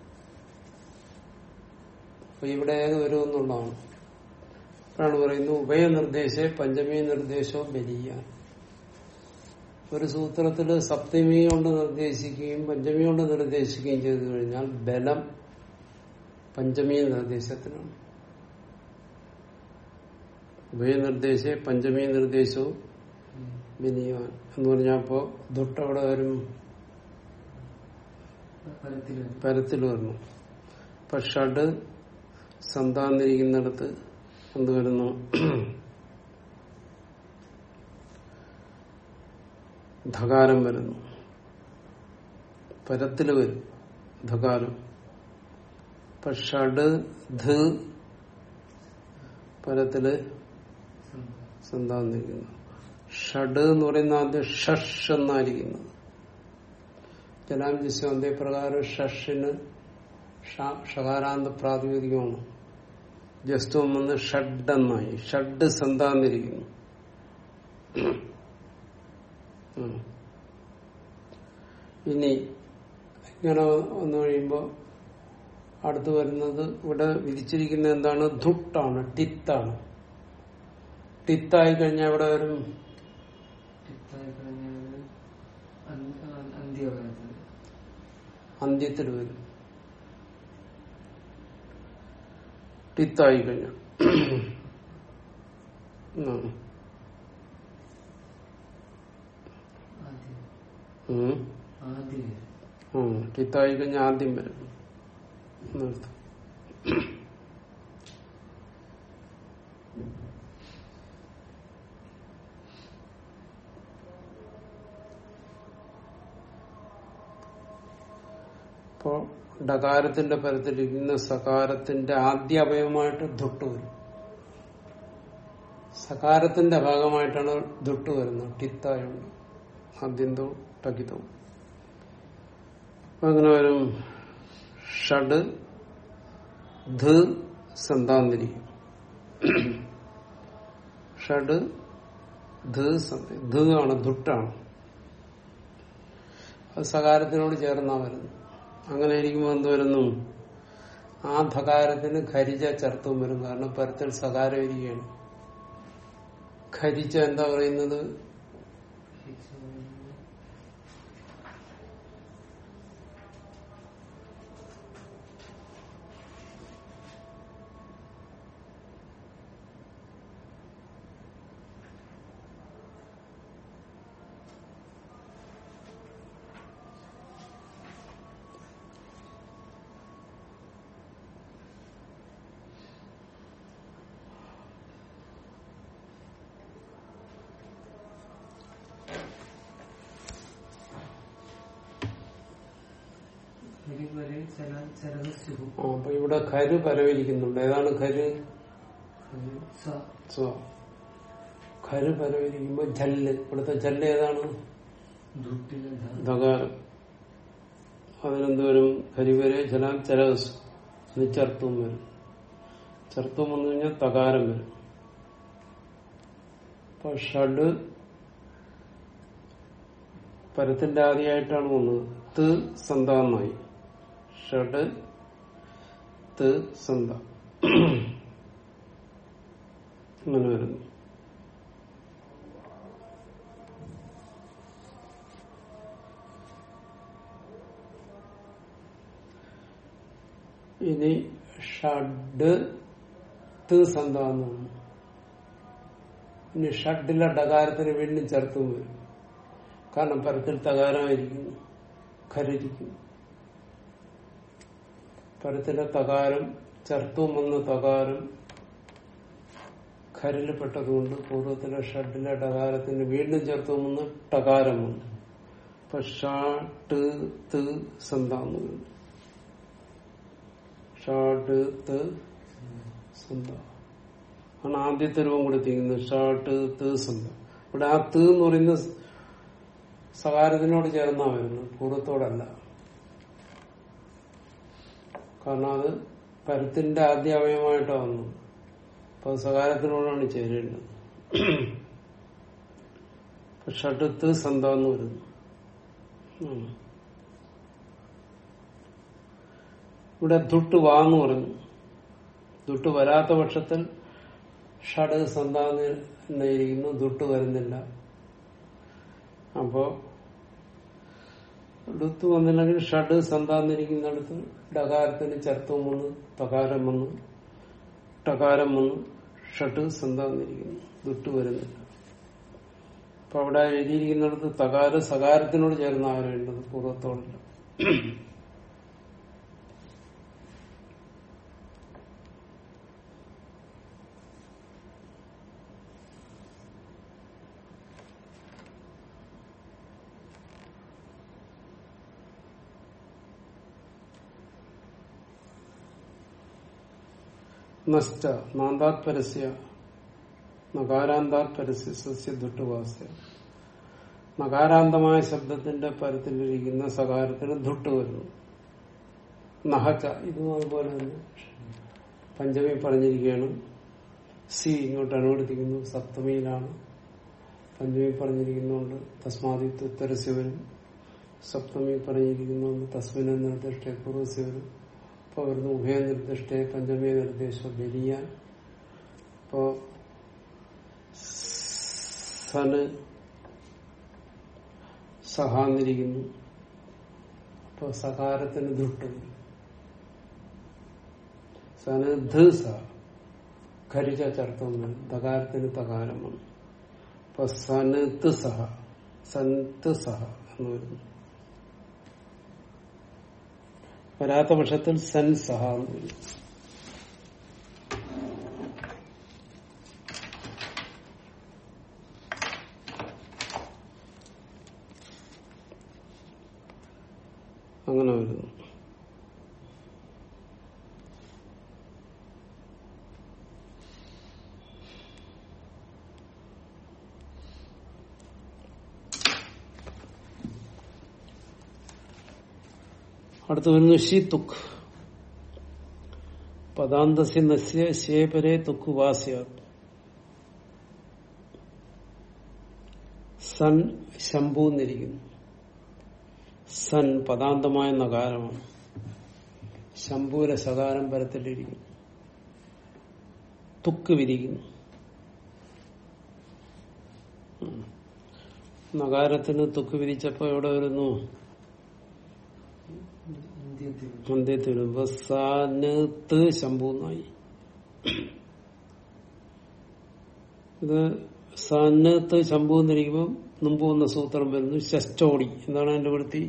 അപ്പൊ ഇവിടെ ഏത് വരുമെന്നുള്ളതാണ്. അപ്പോഴാണ് പറയുന്നത് ഉഭയനിർദ്ദേശേ പഞ്ചമി നിർദ്ദേശവും ബലിയ. ഒരു സൂത്രത്തിൽ സപ്തമി കൊണ്ട് നിർദ്ദേശിക്കുകയും പഞ്ചമി കൊണ്ട് നിർദ്ദേശിക്കുകയും ചെയ്തു കഴിഞ്ഞാൽ ബലം പഞ്ചമി നിർദ്ദേശത്തിനാണ്. ഉഭയനിർദ്ദേശ പഞ്ചമി നിർദ്ദേശവും വിനിയോഗം എന്ന് പറഞ്ഞപ്പോ ദുട്ടവിടെ വരും പരത്തിൽ വരുന്നു ഷഡ് സന്താന്നിരിക്കുന്നിടത്ത് എന്ത് വരുന്നു ധകാരം വരുന്നു. പരത്തിൽ വരും. ധകാരം. ഷഡ് ധ പരത്തിൽ സന്താന്നിരിക്കുന്നു ഷഡ് എന്ന് പറയുന്ന ആദ്യം ഷഷ് എന്നായിരിക്കുന്നത് ജലാംജിസ് അതേ പ്രകാരം ഷഷിന് ഷകാരാന്ത പ്രാതിപതികമാണ് ജസ്തുവും വന്ന് ഷഡ് എന്നായി. ഷഡ് സന്താന്നിരിക്കുന്നു. ഇനി ഇങ്ങനെ വന്നു കഴിയുമ്പോ അടുത്ത് വരുന്നത് ഇവിടെ വിധിച്ചിരിക്കുന്ന എന്താണ്? ധുട്ടാണ് ടിത്താണ് ടിത്തായി കഴിഞ്ഞാൽ ഇവിടെ വരും? അന്ത്യത്തിൽ വരും. ടിത്തായി കഴിഞ്ഞ. ആദ്യം ആദ്യം കഴിഞ്ഞാൽ കഴിഞ്ഞ ആദ്യം വരും. എന്നർത്ഥം ഇപ്പോ ഡകാരത്തിന്റെ പരത്തിലിരിക്കുന്ന സകാരത്തിന്റെ ആദ്യ അവയവമായിട്ട് ധുട്ട് വരും. സകാരത്തിന്റെ ഭാഗമായിട്ടാണ് ധുട്ട് വരുന്നത്. ടിത്തായുണ്ട് ആദ്യന്തോ ടകിതവും അങ്ങനെ വരും ഷഡ് ധ സന്താന്തിരി ഷഡ് ധ ധ ആണ് ധുട്ടാണ്. അത് സകാരത്തിനോട് ചേർന്നാ വരുന്നു. അങ്ങനെ ഇരിക്കുമ്പോൾ എന്ത് വരുന്നു? ആ ധകാരത്തിന് ഖരിജ ചർത്തവും വരും. കാരണം പരത്തിൽ സകാരം ഇരിക്കുകയാണ്. ഖരിജ എന്താ പറയുന്നത്? അപ്പൊ ഇവിടെ കരു പരവരിക്കുന്നുണ്ട്. ഏതാണ് കരു സ്വ. ഖര് പരവരിക്കുമ്പോ ജല്ല്. ഇവിടുത്തെ ജല്ല് ഏതാണ്? ധകാരം. അതിനെന്ത് വരും? ഖരിവരെ ജലാം ചരകസ് ചർത്തും വരും. ചർത്തും വന്നു കഴിഞ്ഞാൽ തകാരം വരും. അപ്പൊ ഷഡ് പരത്തിന്റെ ആദ്യമായിട്ടാണ് വന്നത്. ത് സന്താന്നായി ഷഡ് ത് സന്ത. അങ്ങനെ വരുന്നു. ഇനി ഷഡ് ത് സന്താന്നാണ് ഇനി ഷഡിലെ ഡകാരത്തിന് വീണ്ടും ചേർത്തും വരും. കാരണം പരത്തിൽ തകാരമായിരിക്കുന്നു. ഖരിരിക്കുന്നു. പരത്തിലെ തകാരം ചർത്തും വന്ന തകാരം ഖരിൽ പെട്ടതുകൊണ്ട് പൂർവത്തിലെ ഷഡിലെ ടകാരത്തിന് വീണ്ടും ചേർത്തും വന്ന് ടകാരം വന്നു അപ്പൊ ആദ്യത്തെ രൂപം കൊടുത്തിരിക്കുന്നത് ഷാട്ട് ഇവിടെ ആ ത് എന്ന് പറയുന്ന സകാരത്തിനോട് ചേർന്നാ വരുന്നത്. പൂർവത്തോടല്ല. കാരണം അത് പരത്തിന്റെ ആദ്യ അവയവമായിട്ടാ വന്നു. അപ്പൊ സകാരത്തിനോടാണ് ചേരേണ്ടത്. ഷഡത്ത് സന്താന്ന് വരുന്നു. ഇവിടെ ദുട്ട് വാന്ന് പറഞ്ഞു ദുട്ട് വരാത്ത പക്ഷത്തിൽ ഷട് സന്താന്ന് ഇരിക്കുന്നു ദുട്ട് വരുന്നില്ല. അപ്പോ എടുത്തു വന്നില്ലെങ്കിൽ ഷഡ് സന്താന്നിരിക്കുന്നിടത്ത് ഡകാരത്തിന് ചർത്തവും വന്ന് തകാരം വന്ന് ടകാരം വന്ന് ഷഡ് സന്താന്നിരിക്കുന്നു. ദുട്ട് വരുന്നില്ല. അപ്പൊ അവിടെ എഴുതിയിരിക്കുന്നിടത്ത് തകാര സകാരത്തിനോട് ചേർന്ന ആരുള്ളത് പൂർവത്തോടല്ല. നഷ്ട നാന്താത് പരസ്യ പരസ്യ സസ്യ ദുട്ടുവാസ്യ നകാരാന്തമായ ശബ്ദത്തിന്റെ പരത്തിലിരിക്കുന്ന സകാരത്തിന് ധുട്ട് വരുന്നു. നഹച്ച ഇതും അതുപോലെ തന്നെ. പഞ്ചമി പറഞ്ഞിരിക്കുകയാണ്. സി ഇങ്ങോട്ട് അനുവർത്തിക്കുന്നു സപ്തമിയിലാണ്. പഞ്ചമി പറഞ്ഞിരിക്കുന്നുണ്ട്. തസ്മാദിത്വ ഉത്തരസ്യ വരും. സപ്തമി പറഞ്ഞിരിക്കുന്നുണ്ട്. തസ്മിനെന്ന് നിർദ്ദിഷ്ട ഇപ്പൊ വരുന്നു ഉഭയ നിർദ്ദിഷ്ട പഞ്ചമേ നിർദ്ദേശം ബലിയാൻ ഇപ്പോ സന് സഹാന്നിരിക്കുന്നു. അപ്പൊ സകാരത്തിന് ദുട്ടും സന് ധ ഖരിച്ച ചർത്തം തകാരത്തിന് തകാരമാണ് അപ്പൊ സന് സഹ. സന്ത് സഹ എന്ന് വരുന്നു. വരാത്ത പക്ഷത്തിൽ സൻ സഹ അങ്ങനെ വരുന്നു. അടുത്ത് വരുന്നു ഷി തുക്ക് പദാന്തസ്യ നസ്യ ശേപരെ തുക്ക് വാസ്യ സൻ ശംഭു എന്നിരിക്കുന്നു. സൻ പദാന്തമായ നകാരമാണ് ശംഭുവിലെ സകാരം പരത്തിലിരിക്കുന്നു. തുക്ക് വിരിക്കുന്നു. നകാരത്തിന് തുക്ക് വിരിച്ചപ്പോ എവിടെ വരുന്നു? സാനത്ത് ശംഭു ഇത് സാനത്ത് ശംഭു എന്നിരിക്കുമ്പോൾ മുമ്പ് സൂത്രം വരുന്നു ഷസ്റ്റോടി എന്താണ് അതിന്റെ വൃത്തി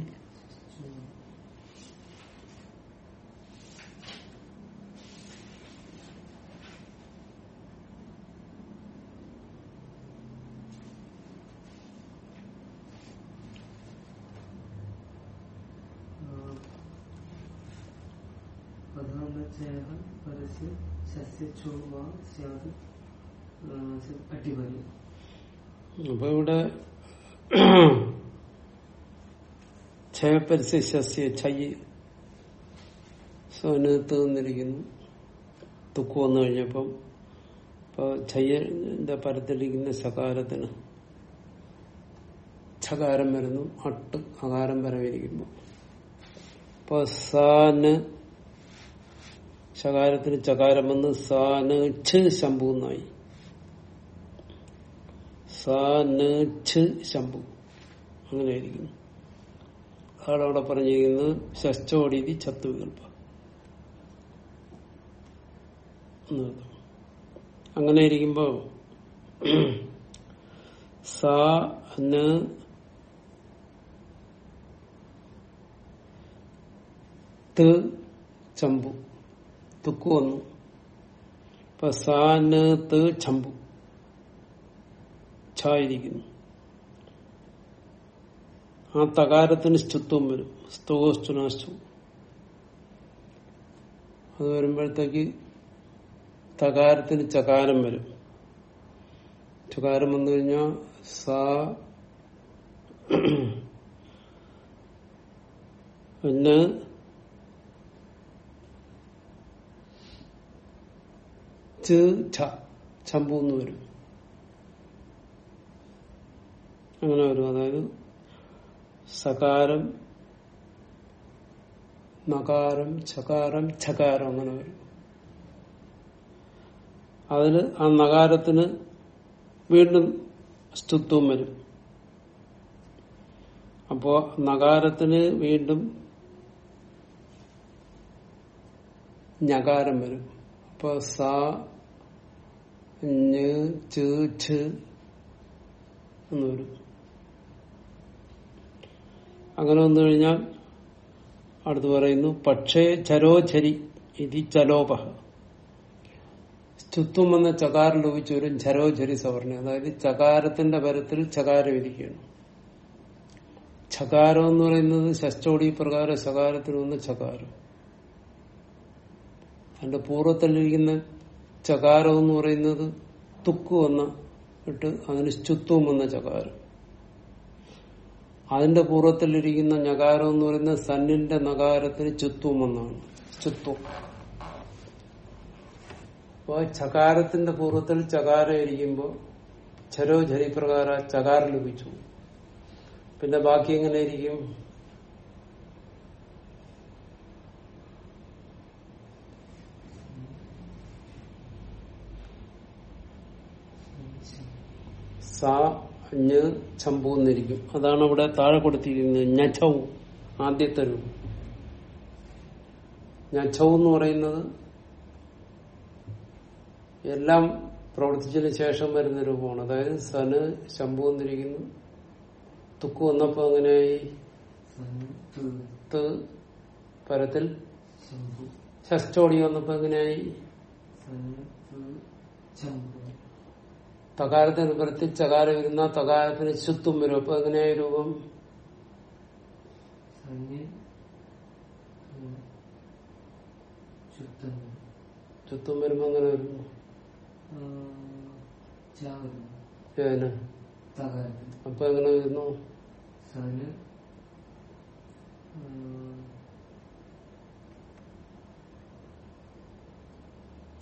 പ്രധാനച്ചയ പരസ്യ സസ്യ ചോ വാ സ്യാത് അടിപൊളി അപ്പൊ ഇവിടെ ക്ഷയപരിസ്യ ശസ്യ ഛയ്യ് സോനത്ത് നിന്നിരിക്കുന്നു. തുക്ക് വന്നു കഴിഞ്ഞപ്പം ഇപ്പൊ ഛയ്യന്റെ പരത്തിലിരിക്കുന്ന സകാരത്തിന് ഛകാരം വരുന്നു അട്ട് അകാരം വരവിരിക്കുമ്പോൾ ഇപ്പൊ സാന് ശകാരത്തിന് ചകാരം വന്ന് സാന് ഛ് ശംഭു എന്നായി. സാന് ഛ് ശംഭു. അങ്ങനെ ആയിരിക്കുന്നു. അതാണ് അവിടെ പറഞ്ഞിരിക്കുന്നത് ഷസ്റ്റോടീതി ചത്തു വികല്പ എന്നർത്ഥം. അങ്ങനെ ഇരിക്കുമ്പോ സാ ചമ്പു തുക്ക് വന്നു ഇപ്പൊ സാന് ത് ചമ്പു. ഛായിരിക്കുന്നു. ആ തകാരത്തിന് സ്തുത്വം വരും. സ്തോസ്തുനാസ്തു അത് വരുമ്പോഴത്തേക്ക് തകാരത്തിന് ചകാരം വരും. ചകാരം വന്നു കഴിഞ്ഞാൽ സാ പിന്നെ ച് ഛ ചമ്പു എന്ന് വരും അങ്ങനെ വരും അതായത് സകാരം നകാരം ചകാരം ചകാരം അങ്ങനെ വരും അതിന് ആ നകാരത്തിന് വീണ്ടും സ്തുത്വം വരും. അപ്പോ നകാരത്തിന് വീണ്ടും ഞകാരം വരും. അപ്പൊ സ അങ്ങനെ വന്നു കഴിഞ്ഞാൽ അടുത്ത് പറയുന്നു പക്ഷേ ചരോചരി ഇതി ചലോപഹ. സ്തുത്വം എന്ന ചകാരം ലോപിച്ച് വരും ചരോചരി സവർണ അതായത് ചകാരത്തിന്റെ പരത്തിൽ ചകാരം ഇരിക്കുകയാണ്. ചകാരം എന്ന് പറയുന്നത് ശസ്റ്റോടി പ്രകാരം ശകാരത്തിന് വന്ന ചകാരം. അതിന്റെ പൂർവത്തിലിരിക്കുന്ന ചകാരം എന്ന് പറയുന്നത് തുക്കു വന്ന ഇട്ട് അതിന് ശുത്വം വന്ന ചകാരം. അതിന്റെ പൂർവത്തിലിരിക്കുന്ന ഞകാരം എന്ന് പറയുന്നത് സന്നിന്റെ നകാരത്തിന് ചുത്വം എന്നാണ് ചുത്വം. അപ്പോ ചകാരത്തിന്റെ പൂർവത്തിൽ ചകാരം ഇരിക്കുമ്പോൾ ചരോ ചരിപ്രകാര ചകാരം ലഭിച്ചു. പിന്നെ ബാക്കി എങ്ങനെ ഇരിക്കും? സാ ഞ് ചമ്പു എന്നിരിക്കും. അതാണ് ഇവിടെ താഴെ കൊടുത്തിരിക്കുന്നത് ഞച്ചൗ ആദ്യത്തെ രൂപം. ഞച്ചൗ എന്ന് പറയുന്നത് എല്ലാം പ്രവർത്തിച്ചതിന് ശേഷം വരുന്ന രൂപമാണ്. അതായത് സന് ശംഭു എന്നിരിക്കുന്നു. തുക്കു വന്നപ്പോ അങ്ങനെയായി തു പരത്തിൽ. ഷസ്റ്റോടി വന്നപ്പോ എങ്ങനെയായി? തകാരത്തിന് വൃത്തി ചകാരം വരുന്ന തകാരത്തിന് ശുത്വം വരും. അപ്പൊ എങ്ങനെയായി രൂപം? ചുത്തും വരുമ്പോ അങ്ങനെ വരുന്നു അപ്പൊ എങ്ങനെ വരുന്നു?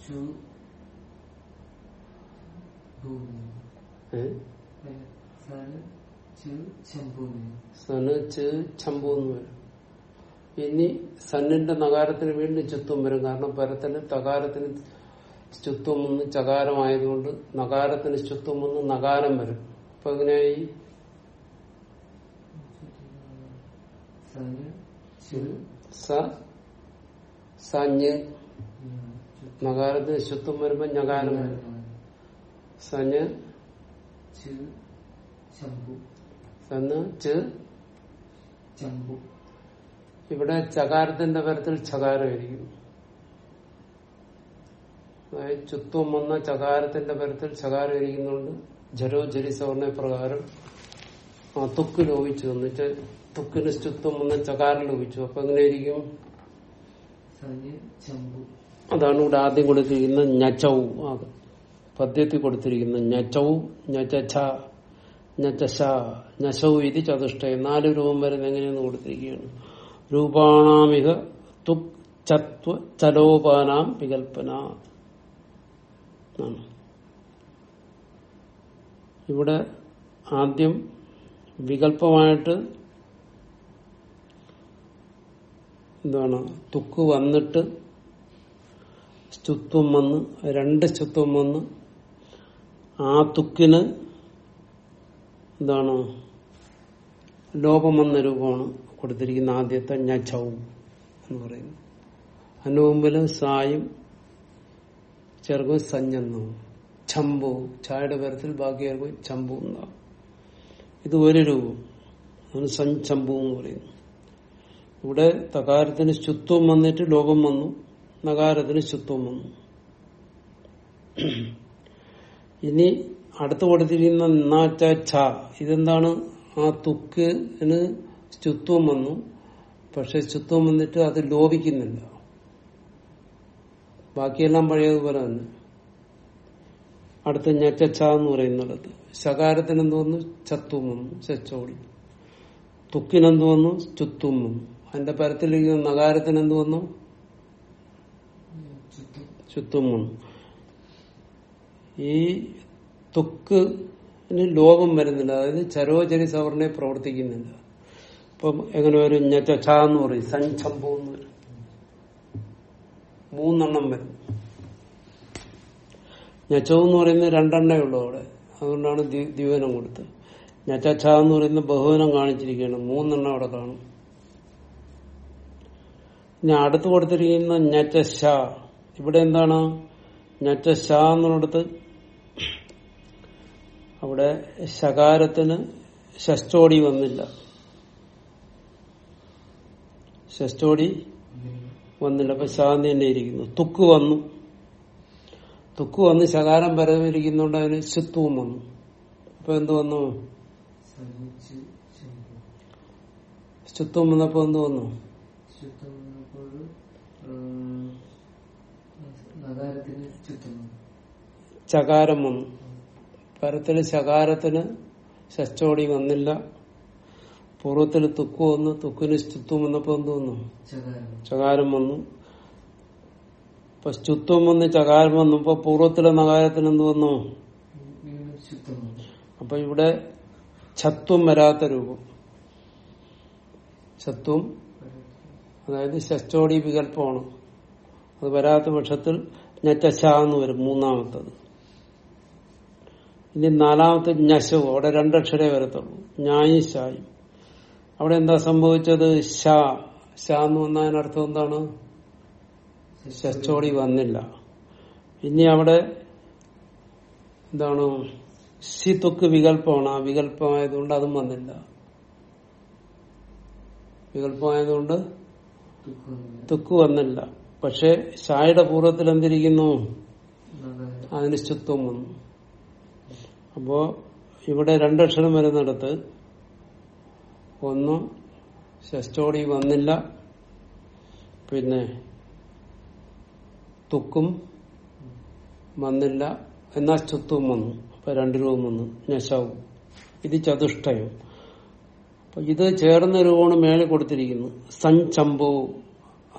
ചു? സന് ചു ശംഭൂമി സന് ച് ചമ്പു എന്ന് വരും ഇനി സന്നിന്റെ നകാരത്തിന് വീണ്ടും ചുത്തും വരും. കാരണം പരത്തിന് തകാരത്തിന് ചുത്തും ഒന്ന് ചകാരമായതുകൊണ്ട് നകാരത്തിന് ചുത്തും ഒന്ന് നകാരം വരും. അപ്പൊ എങ്ങനെയായി? നകാരത്തിന് ചുത്തും വരുമ്പോ ഞകാരം വരും. ശംഭു. സന്ന് ച് ഇവിടെ ചകാരത്തിന്റെ പരത്തിൽ ചകാരമായിരിക്കും. അതായത് ചുത്തും വന്ന ചകാരത്തിന്റെ പരത്തിൽ ചകാരം ഇരിക്കുന്നുണ്ട് ജരോ ജരി സവർണ പ്രകാരം ആ തുക്ക് ലോപിച്ചു എന്നിട്ട് തുക്കിന് ചുത്തും വന്ന ചകാരം ലോപിച്ചു. അപ്പൊ എങ്ങനെയായിരിക്കും? സന് ചംബു അതാണ് ഇവിടെ ആദ്യം കൊടുത്തിരിക്കുന്ന ഞച്ചവും പദ്യത്തിൽ കൊടുത്തിരിക്കുന്ന ഞച്ചവും ഞച്ച ഞശവും ഇത് ചതുഷ്ടയ നാല് രൂപം വരുന്ന എങ്ങനെയെന്ന് കൊടുത്തിരിക്കുകയാണ്. രൂപാണാമിക തുക് ചത്വ ചലോപാനാം വികൽപ്പന. ഇവിടെ ആദ്യം വികല്പമായിട്ട് എന്താണ്? തുക്ക് വന്നിട്ട് സ്തുത്വം വന്ന് രണ്ട് സ്തുത്വം വന്ന് ആ തുക്കിന് എന്താണ്? ലോപം എന്ന രൂപമാണ് കൊടുത്തിരിക്കുന്ന ആദ്യത്തെ ഞവും എന്ന് പറയുന്നു അതിനു മുമ്പിൽ സായും ചേർക്കും സഞ്ഞെന്നാവും ചമ്പു ചായയുടെ പേരത്തിൽ ബാക്കി ചേർക്കും ചമ്പു എന്നാവും ഇത് ഒരു രൂപം. അതിന് സഞ്ചമ്പു എന്ന് പറയുന്നു. ഇവിടെ തകാരത്തിന് ശുത്വം വന്നിട്ട് ലോപം വന്നു. നകാരത്തിന് ശുത്വം വന്നു. ഇനി അടുത്ത് കൊടുത്തിരിക്കുന്ന നാച്ച ഛ ഇതെന്താണ്? ആ തുക്കിന് ശുത്വം വന്നു. പക്ഷെ ശുത്വം വന്നിട്ട് അത് ലോപിക്കുന്നില്ല. ബാക്കിയെല്ലാം പഴയതുപോലെ തന്നെ. അടുത്ത ഞച്ച എന്ന് പറയുന്നിടത്ത് ശകാരത്തിന് എന്ത് വന്നു? ചത്തും വന്നു. ചച്ചോടി. തുക്കിനെന്ത് വന്നു? ചുത്തും വന്നു. അതിന്റെ പരത്തിലിരിക്കുന്ന നഗാരത്തിന് എന്ത് വന്നു ചുത്തും വന്നു. ഈ തുക്കിന് ലോകം വരുന്നില്ല. അതായത് ചരോചരി സവർണെ പ്രവർത്തിക്കുന്നില്ല. ഇപ്പം എങ്ങനെ വരും? ഞച്ച എന്ന് പറയും. സഞ്ചമ്പു എന്ന് വരും. മൂന്നെണ്ണം വരും. ഞച്ചവ് എന്ന് പറയുന്നത് രണ്ടെണ്ണേ ഉള്ളൂ അവിടെ. അതുകൊണ്ടാണ് ദ്വി- ദ്വിവനം കൊടുത്തത്. ഞച്ച എന്ന് പറയുന്ന ബഹുവനം കാണിച്ചിരിക്കുകയാണ്. മൂന്നെണ്ണം അവിടെ കാണും. ഞാൻ അടുത്ത് കൊടുത്തിരിക്കുന്ന ഞച്ച ഇവിടെ എന്താണ്? ഞച്ച എന്നുള്ളിടത്ത് അവിടെ ശകാരത്തിന് ഷസ്റ്റോടി വന്നില്ല. ഷസ്റ്റോടി വന്നില്ല. അപ്പൊ ശാന്തി തന്നെ ഇരിക്കുന്നു. തുക്ക് വന്നു. തുക്ക് വന്ന് ശകാരം പരവിരിക്കുന്നോണ്ട് അതിന് ശുത്വം വന്നു. അപ്പൊ എന്ത് വന്നു? ശുത്വം വന്നപ്പോ എന്ത് വന്നു. ചകാരം വന്നു. പരത്തിൽ ശകാരത്തിന് ഷസ്റ്റോടി വന്നില്ല. പൂർവത്തിൽ തുക്കു വന്നു തുക്കിന് സ്തുത്വം വന്നപ്പോ എന്ത് വന്നു? ചകാരം വന്നു. ഇപ്പൊ സ്തുത്വം വന്ന് ചകാരം വന്നു ഇപ്പൊ പൂർവത്തിലെ നകാരത്തിന് എന്ത് വന്നു? അപ്പൊ ഇവിടെ ഛത്വം വരാത്ത രൂപം. ഛത്വം അതായത് ഷസ്റ്റോടി വികല്പമാണ്. അത് വരാത്ത പക്ഷത്തിൽ ഞറ്റശ എന്ന് വരും മൂന്നാമത്തത്. ഇനി നാലാമത്തെ ഞശവും അവിടെ രണ്ടക്ഷരേ വരത്തുള്ളൂ. ഞായും ശായും. അവിടെ എന്താ സംഭവിച്ചത്? ഷാ ഷാ എന്ന് വന്നതിനർത്ഥം എന്താണ്? ശച്ചോടി വന്നില്ല. ഇനി അവിടെ എന്താണ്? സി തൊക്ക് വികല്പമാണ്. ആ വികല്പമായതുകൊണ്ട് അതും വന്നില്ല. വികല്പമായതുകൊണ്ട് തൊക്ക് വന്നില്ല. പക്ഷെ ഷായുടെ പൂർവത്തിൽ എന്തിരിക്കുന്നു? അതിന് ശുത്വം വന്നു. അപ്പോ ഇവിടെ രണ്ടക്ഷരം വരുന്നിടത്ത് ഒന്ന് ഷസ്റ്റോടി വന്നില്ല. പിന്നെ തുക്കും വന്നില്ല. എന്നാൽ ചുത്തും വന്നു. അപ്പൊ രണ്ടു രൂപം വന്നു. ഞശവും. ഇത് ചതുഷ്ടയും. അപ്പൊ ഇത് ചേർന്ന രൂപമാണ് മേളിൽ കൊടുത്തിരിക്കുന്നു. സഞ്ചമ്പു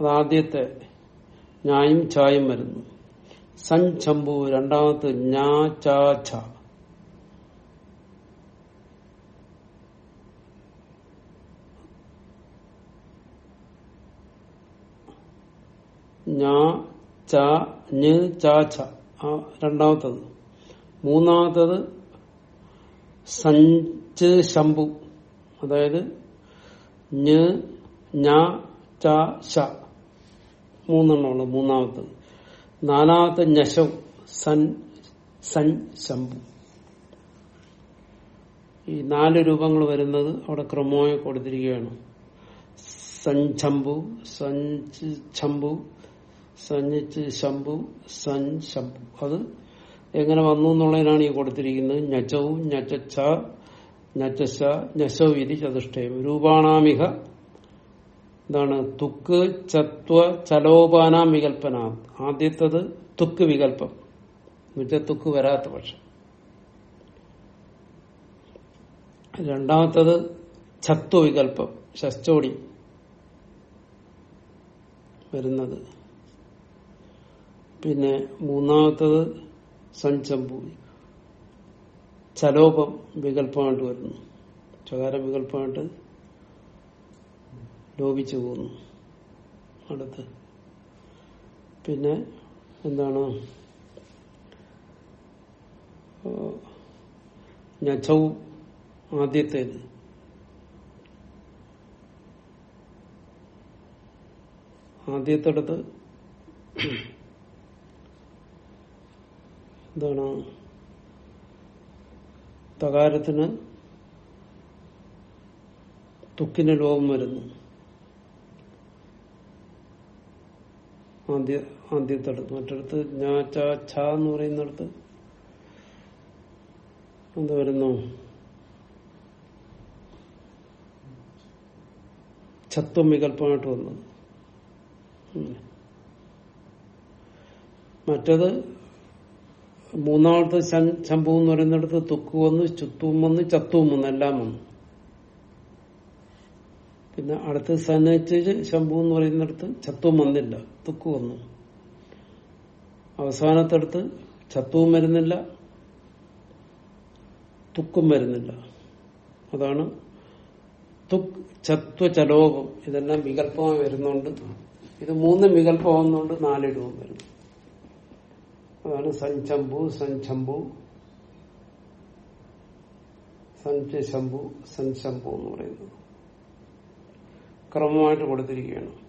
അത് ആദ്യത്തെ ഞായും ചായും വരുന്നു. സഞ്ചമ്പു രണ്ടാമത്തെ ഞാ ചാ ച രണ്ടാമത്തത്. മൂന്നാമത്തത് സഞ്ച് ശംഭു. അതായത് ഞ് ച മൂന്നാമത്തത്. നാലാമത്തെ ഞശം സൻ സൻ ശംഭു. ഈ നാല് രൂപങ്ങൾ വരുന്നത് അവിടെ ക്രമമായി കൊടുത്തിരിക്കുകയാണ്. സഞ്ചംബു സഞ്ച് ശംഭു സഞ്ഞിച്ച് ശംഭു സൻ ശംഭു. അത് എങ്ങനെ വന്നു എന്നുള്ളതിനാണ് ഈ കൊടുത്തിരിക്കുന്നത്. ഞച്ചവും ഞച്ച ഞച്ച ഞശവ് ഇതി ചതുഷ്ടയം. രൂപാണാമിക എന്താണ് തുക്ക് ചത്വ ചലോപാനാം വികല്പന ആദ്യത്തത് തുക്ക് വികല്പം എന്നുവെച്ചാൽ തുക്ക് വരാത്ത പക്ഷം. രണ്ടാമത്തത് ചത്വ വികല്പം ശസ്റ്റോടി വരുന്നത്. പിന്നെ മൂന്നാമത്തത് സഞ്ചമ്പു ചലോപം വികല്പമായിട്ട് വരുന്നു. ചകാര വികല്പമായിട്ട് ലോപിച്ചു പോകുന്നു. അടുത്ത്. പിന്നെ എന്താണ്? ഞച്ചവും ആദ്യത്തേത് ആദ്യത്തെടുത്ത് എന്താണ്? തകാരത്തിന് തുക്കിന് ലോകം വരുന്നു. ആദ്യ ആദ്യത്തെടുത്ത് മറ്റടുത്ത് എന്ന് പറയുന്നിടത്ത് എന്ത് വരുന്നു? ഛത്വം വികല്പമായിട്ട് വന്നത് മറ്റത് മൂന്നാമത്തെ ശംഭവം ശംഭു എന്ന് പറയുന്നിടത്ത് തുക്ക് വന്ന് ചുത്തും വന്ന് ചത്തും വന്ന് എല്ലാം വന്നു. പിന്നെ അടുത്ത് സനച്ച് ശംഭു എന്ന് പറയുന്നിടത്ത് ചത്തും വന്നില്ല തുക്ക് വന്നു അവസാനത്തടുത്ത് ചത്തുവും വരുന്നില്ല തുക്കും വരുന്നില്ല. അതാണ് തുക് ചത്വ ചലോകം. ഇതെല്ലാം വികല്പമായി വരുന്നുണ്ട്. ഇത് മൂന്ന് വികല്പമാകുന്നുണ്ട് രൂപം വരുന്നു. അതാണ് സഞ്ചംബു സഞ്ചംബു സഞ്ചംബു സഞ്ചംബു എന്ന് പറയുന്നത്. ക്രമമായിട്ട് കൊടുത്തിരിക്കുകയാണ്.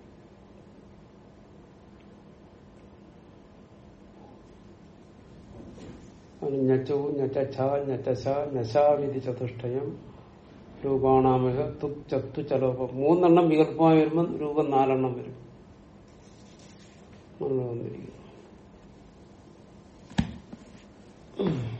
ഞച്ചു ഞച്ച ഞശാവിധി ചതുഷ്ടയം രൂപാണാമക തുക് ചത്തു ചലോപം. മൂന്നെണ്ണം വികല്പമായി വരുമ്പോൾ രൂപം നാലെണ്ണം വരും. വന്നിരിക്കുന്നു. Mm-hmm.